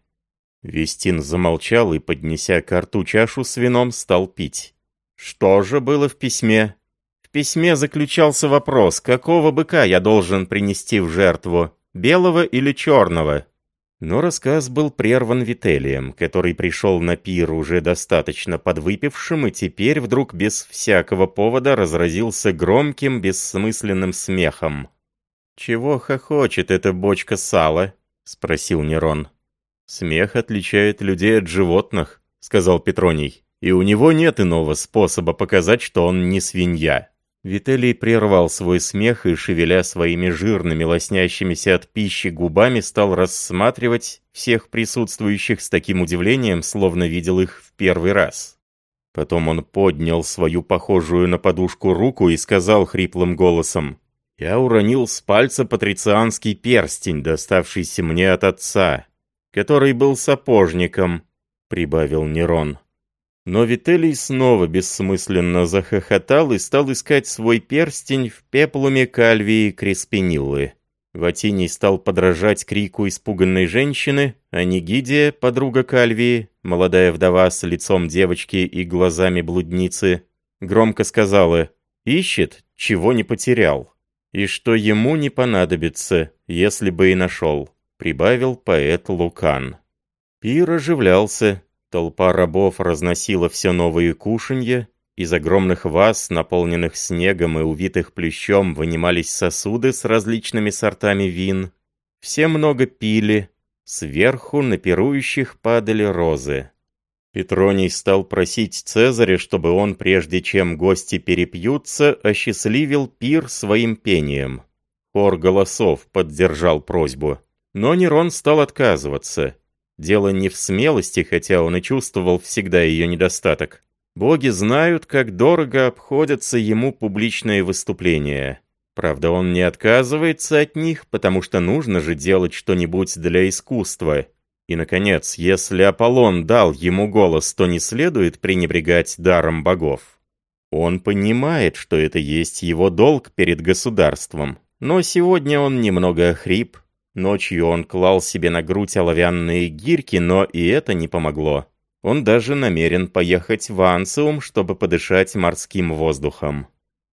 Вестин замолчал и, поднеся к рту чашу с вином, стал пить. Что же было в письме? В письме заключался вопрос, какого быка я должен принести в жертву, белого или черного? Но рассказ был прерван Вителием, который пришел на пир уже достаточно подвыпившим и теперь вдруг без всякого повода разразился громким, бессмысленным смехом. «Чего хохочет эта бочка сала?» — спросил Нерон. «Смех отличает людей от животных», — сказал Петроний. «И у него нет иного способа показать, что он не свинья». Вителий прервал свой смех и, шевеля своими жирными, лоснящимися от пищи губами, стал рассматривать всех присутствующих с таким удивлением, словно видел их в первый раз. Потом он поднял свою похожую на подушку руку и сказал хриплым голосом, «Я уронил с пальца патрицианский перстень, доставшийся мне от отца, который был сапожником», — прибавил Нерон. Но Вителий снова бессмысленно захохотал и стал искать свой перстень в пеплуме Кальвии Креспениллы. Ватиний стал подражать крику испуганной женщины, а Нигидия, подруга Кальвии, молодая вдова с лицом девочки и глазами блудницы, громко сказала «Ищет, чего не потерял, и что ему не понадобится, если бы и нашел», прибавил поэт Лукан. Пир оживлялся, Толпа рабов разносила все новые кушанья, из огромных ваз, наполненных снегом и увитых плющом, вынимались сосуды с различными сортами вин. Все много пили, сверху на пирующих падали розы. Петроний стал просить Цезаря, чтобы он, прежде чем гости перепьются, осчастливил пир своим пением. Хор голосов поддержал просьбу. Но Нерон стал отказываться. Дело не в смелости, хотя он и чувствовал всегда ее недостаток. Боги знают, как дорого обходятся ему публичные выступления. Правда, он не отказывается от них, потому что нужно же делать что-нибудь для искусства. И, наконец, если Аполлон дал ему голос, то не следует пренебрегать даром богов. Он понимает, что это есть его долг перед государством. Но сегодня он немного охрип, Ночью он клал себе на грудь оловянные гирьки, но и это не помогло. Он даже намерен поехать в Ансиум, чтобы подышать морским воздухом.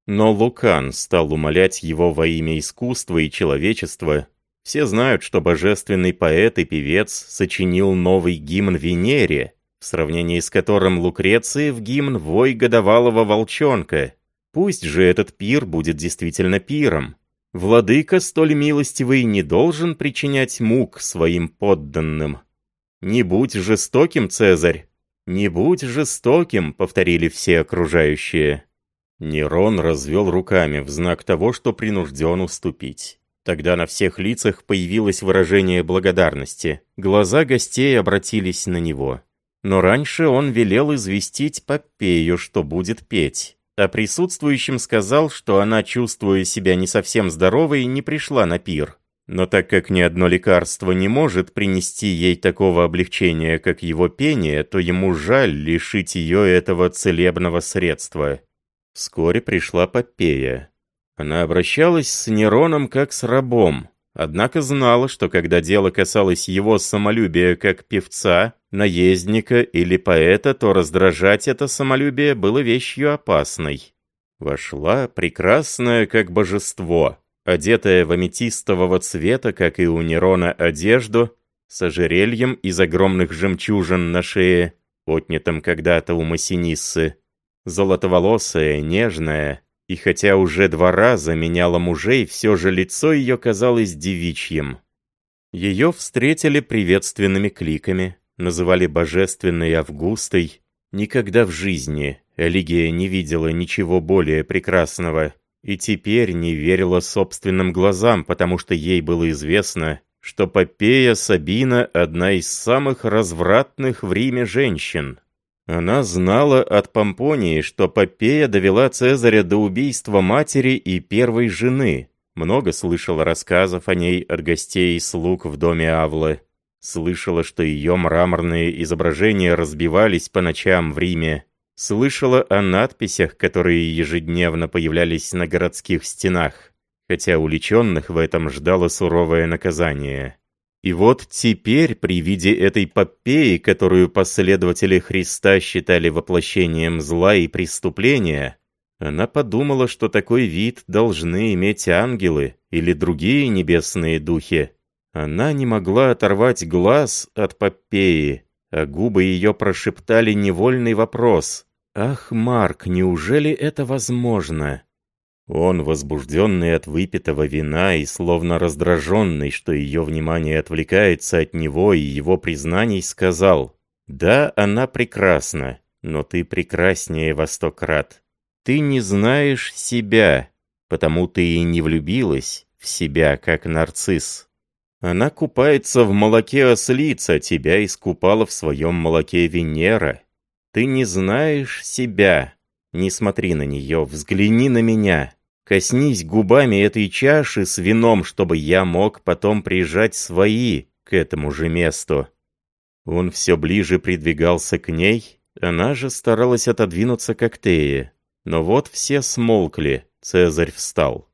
Но Лукан стал умолять его во имя искусства и человечества. Все знают, что божественный поэт и певец сочинил новый гимн Венере, в сравнении с которым Лукреции в гимн «Вой годовалого волчонка». Пусть же этот пир будет действительно пиром. Владыка столь милостивый не должен причинять мук своим подданным. «Не будь жестоким, Цезарь! Не будь жестоким!» — повторили все окружающие. Нерон развел руками в знак того, что принужден уступить. Тогда на всех лицах появилось выражение благодарности. Глаза гостей обратились на него. Но раньше он велел известить Попею, что будет петь а присутствующим сказал, что она, чувствуя себя не совсем здоровой, не пришла на пир. Но так как ни одно лекарство не может принести ей такого облегчения, как его пение, то ему жаль лишить ее этого целебного средства. Вскоре пришла Попея. Она обращалась с Нероном как с рабом, однако знала, что когда дело касалось его самолюбия как певца, наездника или поэта, то раздражать это самолюбие было вещью опасной. Вошла прекрасная как божество, одетая в аметистового цвета, как и у Нерона, одежду, с ожерельем из огромных жемчужин на шее, отнятым когда-то у Массиниссы, золотоволосая, нежная, и хотя уже два раза меняла мужей, все же лицо ее казалось девичьим. Ее встретили приветственными кликами, называли божественной Августой, никогда в жизни Элигия не видела ничего более прекрасного и теперь не верила собственным глазам, потому что ей было известно, что Попея Сабина – одна из самых развратных в Риме женщин. Она знала от Помпонии, что Попея довела Цезаря до убийства матери и первой жены. Много слышала рассказов о ней от гостей и слуг в доме Авлы. Слышала, что ее мраморные изображения разбивались по ночам в Риме. слышала о надписях, которые ежедневно появлялись на городских стенах, хотя уличенных в этом ждало суровое наказание. И вот теперь, при виде этой попеи, которую последователи Христа считали воплощением зла и преступления, она подумала, что такой вид должны иметь ангелы или другие небесные духи. Она не могла оторвать глаз от попеи, а губы ее прошептали невольный вопрос. «Ах, Марк, неужели это возможно?» Он, возбужденный от выпитого вина и словно раздраженный, что ее внимание отвлекается от него и его признаний, сказал, «Да, она прекрасна, но ты прекраснее во сто крат. Ты не знаешь себя, потому ты и не влюбилась в себя, как нарцисс. Она купается в молоке ослица, тебя искупала в своем молоке Венера. Ты не знаешь себя, не смотри на нее, взгляни на меня. Коснись губами этой чаши с вином, чтобы я мог потом прижать свои к этому же месту. Он все ближе придвигался к ней, она же старалась отодвинуться к Актее. Но вот все смолкли, Цезарь встал.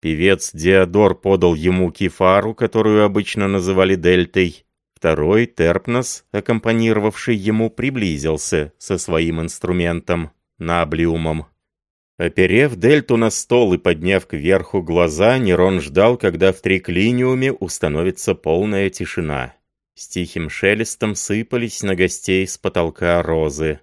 Певец Диодор подал ему кефару, которую обычно называли дельтой. Второй, Терпнос, аккомпанировавший ему, приблизился со своим инструментом наблиумом. Оперев дельту на стол и подняв кверху глаза, Нерон ждал, когда в триклиниуме установится полная тишина. С тихим шелестом сыпались на гостей с потолка розы.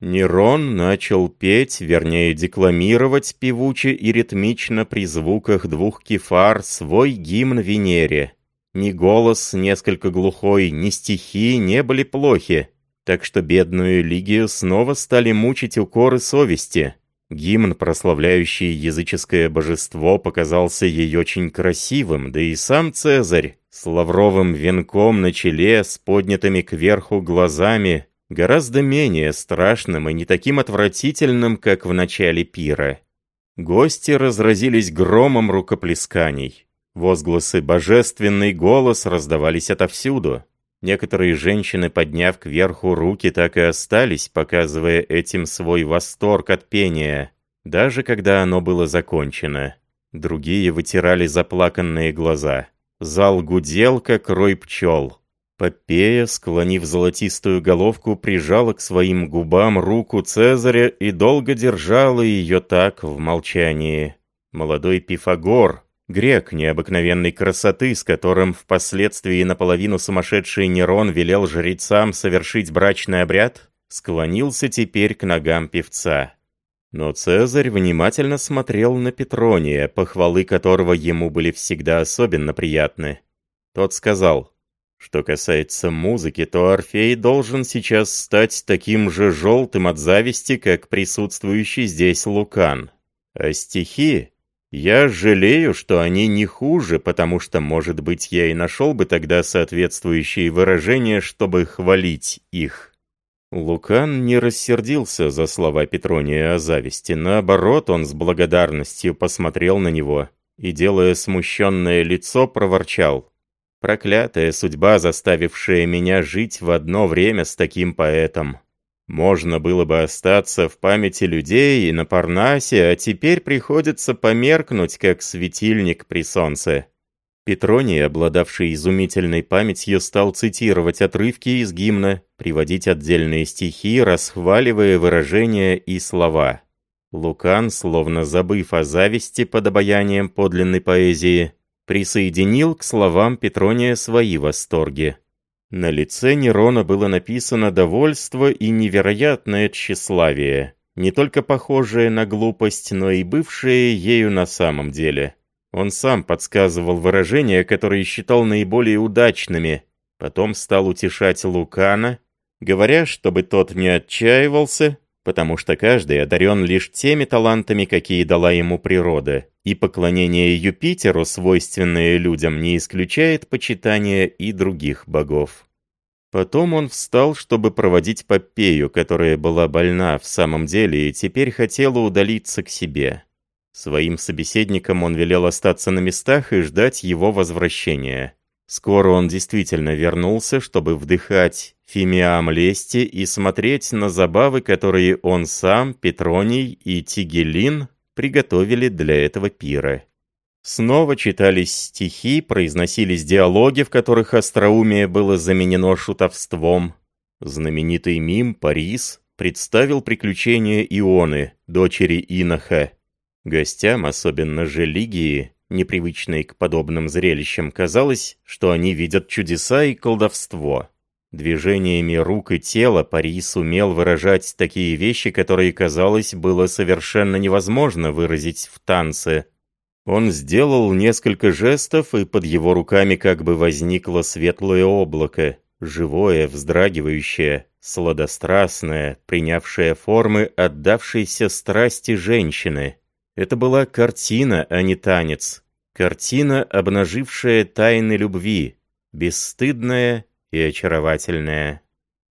Нерон начал петь, вернее декламировать певуче и ритмично при звуках двух кефар свой гимн Венере. Ни голос несколько глухой, ни стихи не были плохи, так что бедную Лигию снова стали мучить укоры совести. Гимн, прославляющий языческое божество, показался ей очень красивым, да и сам Цезарь, с лавровым венком на челе, с поднятыми кверху глазами, гораздо менее страшным и не таким отвратительным, как в начале пира. Гости разразились громом рукоплесканий. Возгласы «божественный голос» раздавались отовсюду. Некоторые женщины, подняв кверху руки, так и остались, показывая этим свой восторг от пения, даже когда оно было закончено. Другие вытирали заплаканные глаза. Зал гудел, как рой пчел. Попея, склонив золотистую головку, прижала к своим губам руку Цезаря и долго держала ее так в молчании. Молодой Пифагор, Грек необыкновенной красоты, с которым впоследствии наполовину сумасшедший Нерон велел жрецам совершить брачный обряд, склонился теперь к ногам певца. Но Цезарь внимательно смотрел на Петрония, похвалы которого ему были всегда особенно приятны. Тот сказал, что касается музыки, то Орфей должен сейчас стать таким же желтым от зависти, как присутствующий здесь Лукан. А стихи я жалею, что они не хуже, потому что, может быть, я и нашел бы тогда соответствующие выражения, чтобы хвалить их. Лукан не рассердился за слова Петрония о зависти. Наоборот, он с благодарностью посмотрел на него и, делая смущенное лицо, проворчал. «Проклятая судьба, заставившая меня жить в одно время с таким поэтом». Можно было бы остаться в памяти людей и на Парнасе, а теперь приходится померкнуть, как светильник при солнце. Петроний, обладавший изумительной памятью, стал цитировать отрывки из гимна, приводить отдельные стихи, расхваливая выражения и слова. Лукан, словно забыв о зависти под обаянием подлинной поэзии, присоединил к словам Петрония свои восторги. На лице Нерона было написано довольство и невероятное тщеславие, не только похожее на глупость, но и бывшее ею на самом деле. Он сам подсказывал выражения, которые считал наиболее удачными, потом стал утешать Лукана, говоря, чтобы тот не отчаивался, потому что каждый одарен лишь теми талантами, какие дала ему природа, и поклонение Юпитеру, свойственное людям, не исключает почитания и других богов. Потом он встал, чтобы проводить Попею, которая была больна в самом деле и теперь хотела удалиться к себе. Своим собеседникам он велел остаться на местах и ждать его возвращения. Скоро он действительно вернулся, чтобы вдыхать фимиам лести и смотреть на забавы, которые он сам, Петроний и Тигелин приготовили для этого пира. Снова читались стихи, произносились диалоги, в которых остроумие было заменено шутовством. Знаменитый мим «Парис» представил приключения Ионы, дочери Иноха. Гостям, особенно же Лигии, непривычной к подобным зрелищам, казалось, что они видят чудеса и колдовство. Движениями рук и тела Парис умел выражать такие вещи, которые, казалось, было совершенно невозможно выразить в танце. Он сделал несколько жестов, и под его руками как бы возникло светлое облако, живое, вздрагивающее, сладострастное, принявшее формы отдавшейся страсти женщины. Это была картина, а не танец. Картина, обнажившая тайны любви, бесстыдная и очаровательная.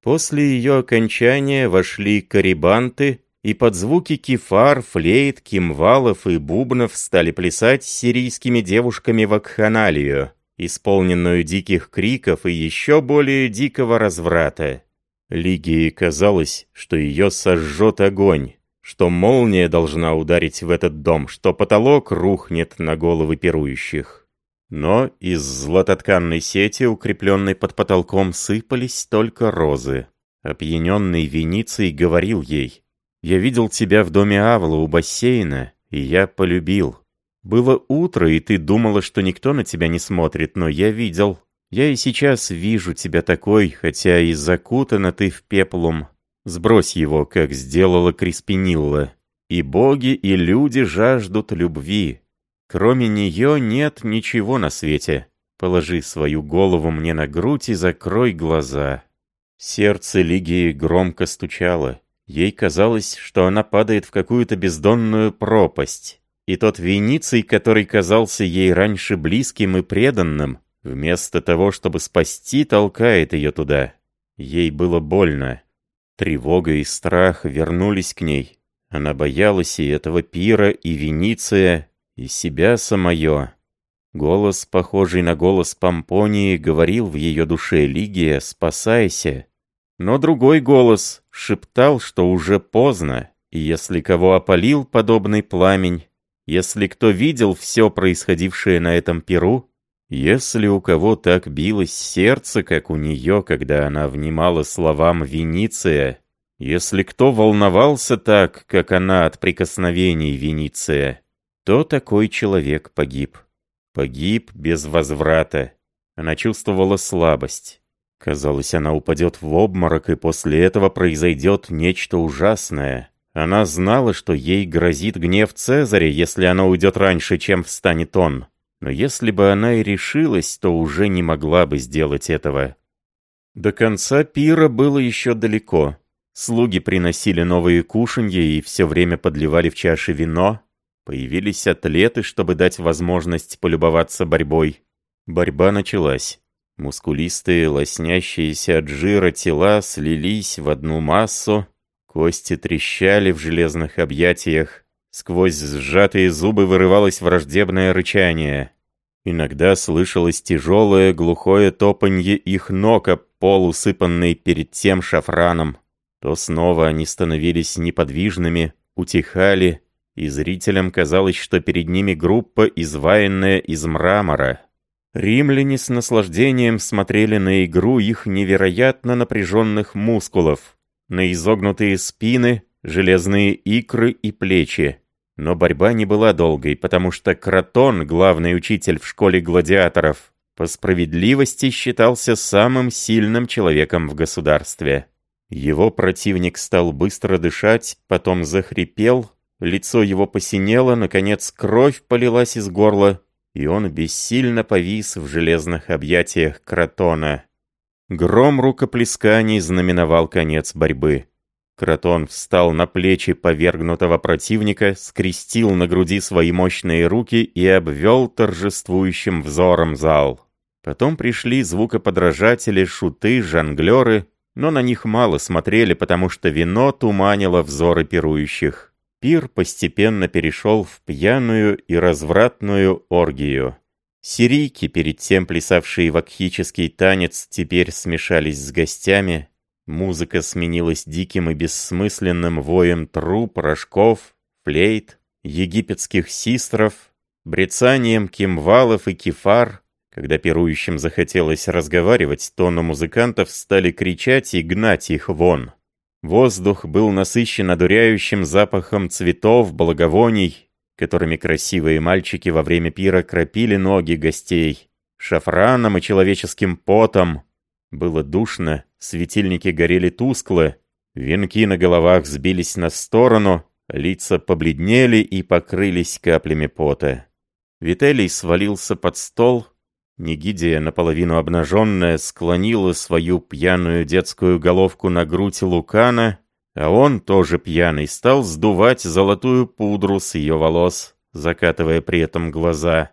После ее окончания вошли карибанты, и под звуки кефар, флейт, кимвалов и бубнов стали плясать с сирийскими девушками в акханалию, исполненную диких криков и еще более дикого разврата. Лигии казалось, что ее сожжет огонь, что молния должна ударить в этот дом, что потолок рухнет на головы пирующих. Но из златотканной сети, укрепленной под потолком, сыпались только розы. Опьяненный Вениций говорил ей, «Я видел тебя в доме Авла у бассейна, и я полюбил. Было утро, и ты думала, что никто на тебя не смотрит, но я видел. Я и сейчас вижу тебя такой, хотя и закутана ты в пеплум. Сбрось его, как сделала Криспинилла. И боги, и люди жаждут любви. Кроме нее нет ничего на свете. Положи свою голову мне на грудь и закрой глаза». Сердце Лигии громко стучало. Ей казалось, что она падает в какую-то бездонную пропасть. И тот Вениций, который казался ей раньше близким и преданным, Вместо того, чтобы спасти, толкает ее туда. Ей было больно. Тревога и страх вернулись к ней. Она боялась и этого пира, и Вениция, и себя самое. Голос, похожий на голос Помпонии, говорил в ее душе «Лигия, спасайся!» Но другой голос шептал, что уже поздно, и если кого опалил подобный пламень, если кто видел все происходившее на этом пиру, если у кого так билось сердце, как у нее, когда она внимала словам Вениция, если кто волновался так, как она от прикосновений Вениция, то такой человек погиб. Погиб без возврата. Она чувствовала слабость. Казалось, она упадет в обморок, и после этого произойдет нечто ужасное. Она знала, что ей грозит гнев Цезаря, если она уйдет раньше, чем встанет он. Но если бы она и решилась, то уже не могла бы сделать этого. До конца пира было еще далеко. Слуги приносили новые кушанья и все время подливали в чаши вино. Появились атлеты, чтобы дать возможность полюбоваться борьбой. Борьба началась. Мускулистые, лоснящиеся от жира тела слились в одну массу, кости трещали в железных объятиях, Сквозь сжатые зубы вырывалось враждебное рычание. Иногда слышалось тяжелое глухое топанье их ног об пол, усыпанный перед тем шафраном. То снова они становились неподвижными, утихали, и зрителям казалось, что перед ними группа, изваянная из мрамора. Римляне с наслаждением смотрели на игру их невероятно напряженных мускулов, на изогнутые спины, железные икры и плечи. Но борьба не была долгой, потому что Кротон, главный учитель в школе гладиаторов, по справедливости считался самым сильным человеком в государстве. Его противник стал быстро дышать, потом захрипел, лицо его посинело, наконец кровь полилась из горла, и он бессильно повис в железных объятиях Кротона. Гром рукоплесканий знаменовал конец борьбы. Кротон встал на плечи повергнутого противника, скрестил на груди свои мощные руки и обвел торжествующим взором зал. Потом пришли звукоподражатели, шуты, жонглеры, но на них мало смотрели, потому что вино туманило взоры пирующих. Пир постепенно перешел в пьяную и развратную оргию. Сирийки, перед тем плясавшие вакхический танец, теперь смешались с гостями, Музыка сменилась диким и бессмысленным воем труб, рожков, флейт, египетских систров, брецанием кимвалов и кефар. Когда пирующим захотелось разговаривать, то музыкантов стали кричать и гнать их вон. Воздух был насыщен одуряющим запахом цветов, благовоний, которыми красивые мальчики во время пира кропили ноги гостей, шафраном и человеческим потом. Было душно, светильники горели тускло, венки на головах сбились на сторону, лица побледнели и покрылись каплями пота. Вителий свалился под стол, Нигидия, наполовину обнаженная, склонила свою пьяную детскую головку на грудь Лукана, а он, тоже пьяный, стал сдувать золотую пудру с ее волос, закатывая при этом глаза.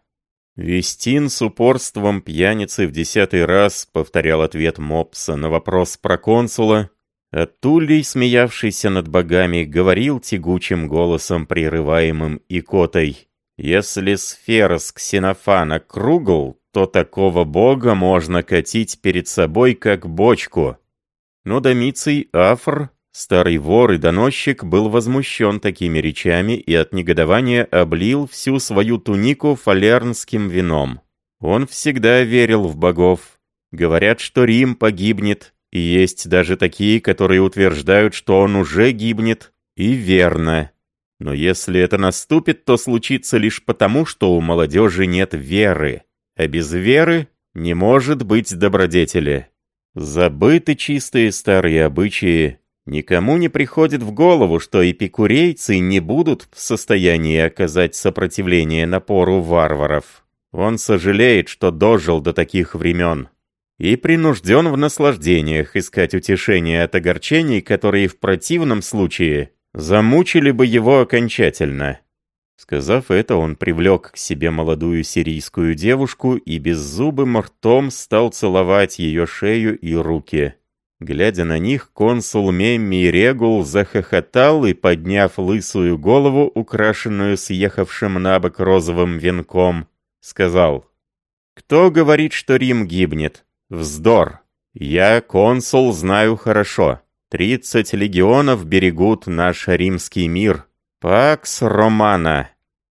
Вестин с упорством пьяницы в десятый раз повторял ответ Мопса на вопрос про консула, а Тулей, смеявшийся над богами, говорил тягучим голосом, прерываемым икотой. «Если сфера с ксенофана кругл, то такого бога можно катить перед собой как бочку. Но Домиций Афр, старый вор и доносчик, был возмущен такими речами и от негодования облил всю свою тунику фалернским вином. Он всегда верил в богов. Говорят, что Рим погибнет, и есть даже такие, которые утверждают, что он уже гибнет, и верно. Но если это наступит, то случится лишь потому, что у молодежи нет веры а без веры не может быть добродетели. Забыты чистые старые обычаи, никому не приходит в голову, что эпикурейцы не будут в состоянии оказать сопротивление напору варваров. Он сожалеет, что дожил до таких времен и принужден в наслаждениях искать утешение от огорчений, которые в противном случае замучили бы его окончательно. Сказав это, он привлек к себе молодую сирийскую девушку и беззубым ртом стал целовать ее шею и руки. Глядя на них, консул Мемми Регул захохотал и, подняв лысую голову, украшенную съехавшим на бок розовым венком, сказал, «Кто говорит, что Рим гибнет? Вздор! Я, консул, знаю хорошо. Тридцать легионов берегут наш римский мир, «Пакс Романа!»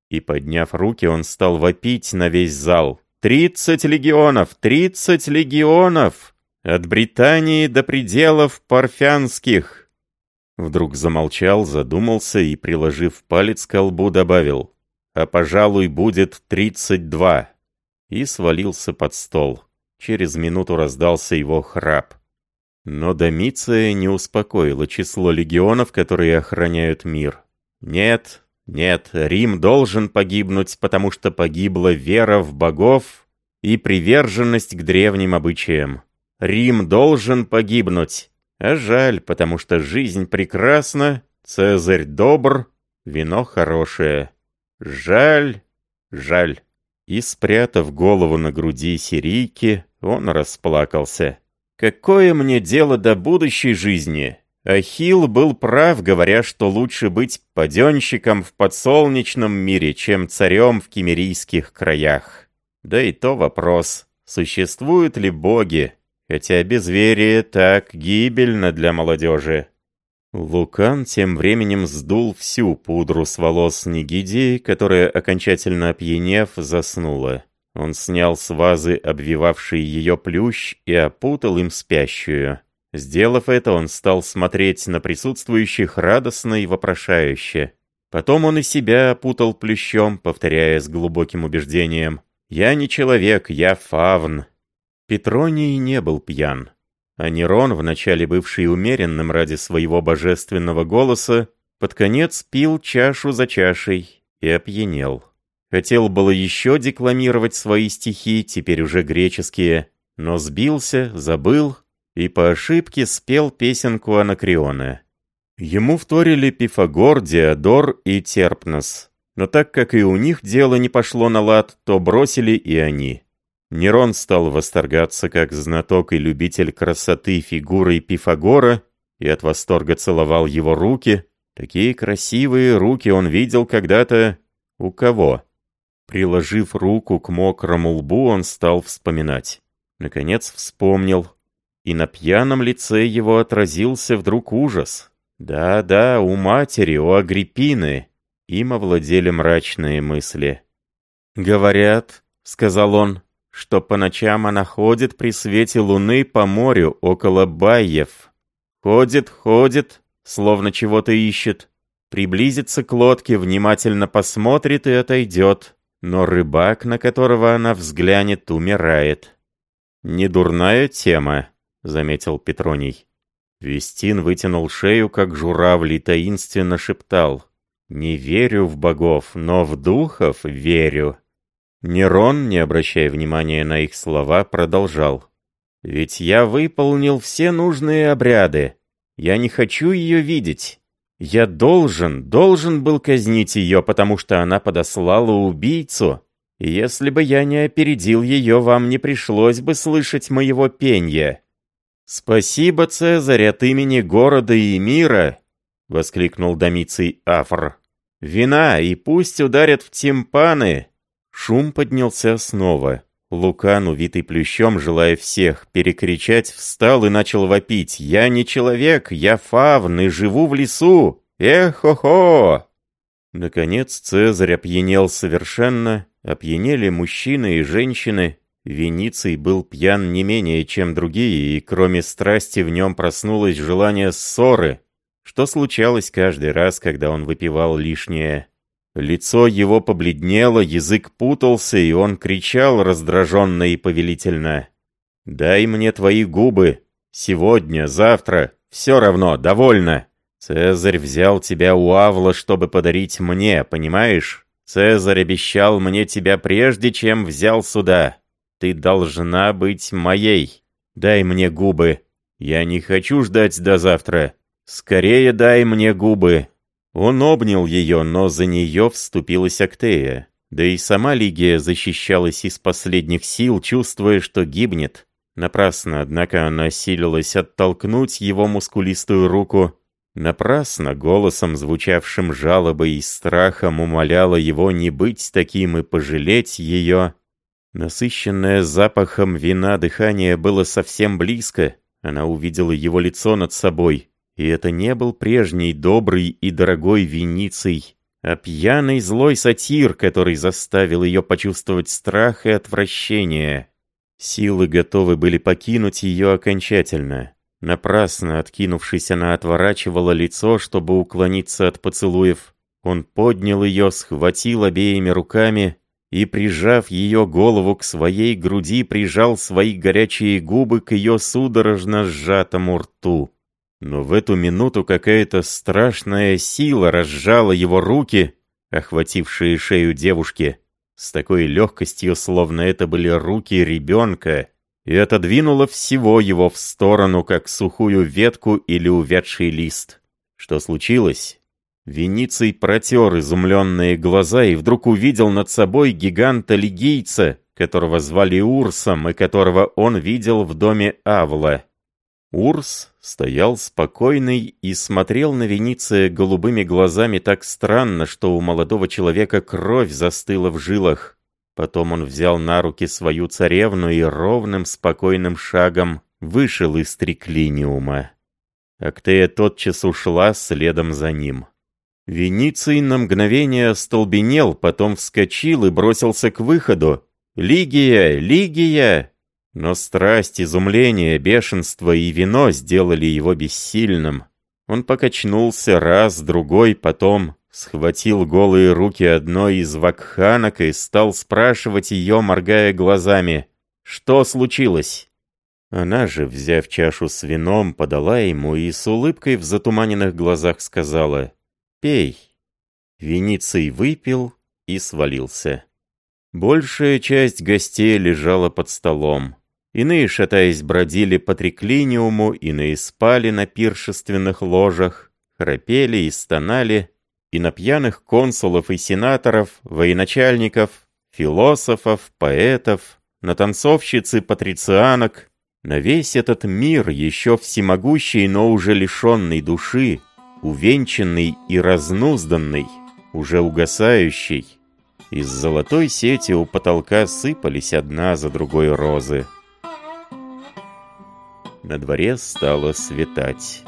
И, подняв руки, он стал вопить на весь зал. «Тридцать легионов! Тридцать легионов! От Британии до пределов парфянских!» Вдруг замолчал, задумался и, приложив палец к лбу, добавил. «А, пожалуй, будет тридцать два!» И свалился под стол. Через минуту раздался его храп. Но Домиция не успокоила число легионов, которые охраняют мир. Нет, нет, Рим должен погибнуть, потому что погибла вера в богов и приверженность к древним обычаям. Рим должен погибнуть. А жаль, потому что жизнь прекрасна, Цезарь добр, вино хорошее. Жаль, жаль. И, спрятав голову на груди сирийки, он расплакался. «Какое мне дело до будущей жизни? Ахилл был прав, говоря, что лучше быть паденщиком в подсолнечном мире, чем царем в кемерийских краях. Да и то вопрос, существуют ли боги, хотя безверие так гибельно для молодежи. Лукан тем временем сдул всю пудру с волос Нигидии, которая, окончательно опьянев, заснула. Он снял с вазы обвивавший ее плющ и опутал им спящую. Сделав это, он стал смотреть на присутствующих радостно и вопрошающе. Потом он и себя опутал плющом, повторяя с глубоким убеждением «Я не человек, я фавн». Петроний не был пьян. А Нерон, вначале бывший умеренным ради своего божественного голоса, под конец пил чашу за чашей и опьянел. Хотел было еще декламировать свои стихи, теперь уже греческие, но сбился, забыл и по ошибке спел песенку Анакриона. Ему вторили Пифагор, Диодор и Терпнос. Но так как и у них дело не пошло на лад, то бросили и они. Нерон стал восторгаться как знаток и любитель красоты фигурой Пифагора и от восторга целовал его руки. Такие красивые руки он видел когда-то у кого? Приложив руку к мокрому лбу, он стал вспоминать. Наконец вспомнил, и на пьяном лице его отразился вдруг ужас. Да-да, у матери, у Агриппины. Им овладели мрачные мысли. «Говорят», — сказал он, — «что по ночам она ходит при свете луны по морю около Байев. Ходит, ходит, словно чего-то ищет. Приблизится к лодке, внимательно посмотрит и отойдет. Но рыбак, на которого она взглянет, умирает. «Недурная тема», — заметил Петроний. Вестин вытянул шею, как журавль, и таинственно шептал. «Не верю в богов, но в духов верю». Нерон, не обращая внимания на их слова, продолжал. «Ведь я выполнил все нужные обряды. Я не хочу ее видеть. Я должен, должен был казнить ее, потому что она подослала убийцу. Если бы я не опередил ее, вам не пришлось бы слышать моего пенья. «Спасибо, Цезарь, от имени города и мира!» — воскликнул Домиций Афр. «Вина, и пусть ударят в тимпаны!» Шум поднялся снова. Лукан, увитый плющом, желая всех перекричать, встал и начал вопить. «Я не человек, я фавн и живу в лесу! Эх-хо-хо!» Наконец Цезарь опьянел совершенно, опьянели мужчины и женщины. Вениций был пьян не менее, чем другие, и кроме страсти в нем проснулось желание ссоры, что случалось каждый раз, когда он выпивал лишнее. Лицо его побледнело, язык путался, и он кричал раздраженно и повелительно. «Дай мне твои губы! Сегодня, завтра, все равно, довольно! Цезарь взял тебя у Авла, чтобы подарить мне, понимаешь? Цезарь обещал мне тебя прежде, чем взял сюда. Ты должна быть моей. Дай мне губы. Я не хочу ждать до завтра. Скорее дай мне губы, он обнял ее, но за нее вступилась Актея. Да и сама Лигия защищалась из последних сил, чувствуя, что гибнет. Напрасно, однако, она силилась оттолкнуть его мускулистую руку. Напрасно, голосом, звучавшим жалобой и страхом, умоляла его не быть таким и пожалеть ее. Насыщенное запахом вина дыхание было совсем близко. Она увидела его лицо над собой. И это не был прежний добрый и дорогой Вениций, а пьяный злой сатир, который заставил ее почувствовать страх и отвращение. Силы готовы были покинуть ее окончательно. Напрасно откинувшись, она отворачивала лицо, чтобы уклониться от поцелуев. Он поднял ее, схватил обеими руками и, прижав ее голову к своей груди, прижал свои горячие губы к ее судорожно сжатому рту. Но в эту минуту какая-то страшная сила разжала его руки, охватившие шею девушки, с такой легкостью, словно это были руки ребенка, и отодвинула всего его в сторону, как сухую ветку или увядший лист. Что случилось? Вениций протер изумленные глаза и вдруг увидел над собой гиганта-лигийца, которого звали Урсом и которого он видел в доме Авла. Урс стоял спокойный и смотрел на Вениция голубыми глазами так странно, что у молодого человека кровь застыла в жилах. Потом он взял на руки свою царевну и ровным спокойным шагом вышел из триклиниума. Актея тотчас ушла следом за ним. Вениций на мгновение остолбенел, потом вскочил и бросился к выходу. «Лигия! Лигия!» Но страсть, изумление, бешенство и вино сделали его бессильным. Он покачнулся раз, другой, потом схватил голые руки одной из вакханок и стал спрашивать ее, моргая глазами, что случилось. Она же, взяв чашу с вином, подала ему и с улыбкой в затуманенных глазах сказала «Пей». Вениций выпил и свалился. Большая часть гостей лежала под столом. Иные, шатаясь, бродили по триклиниуму, иные спали на пиршественных ложах, храпели и стонали, и на пьяных консулов и сенаторов, военачальников, философов, поэтов, на танцовщиц и патрицианок, на весь этот мир, еще всемогущий, но уже лишенный души, увенчанный и разнузданный, уже угасающий. Из золотой сети у потолка сыпались одна за другой розы. На дворе стало светать.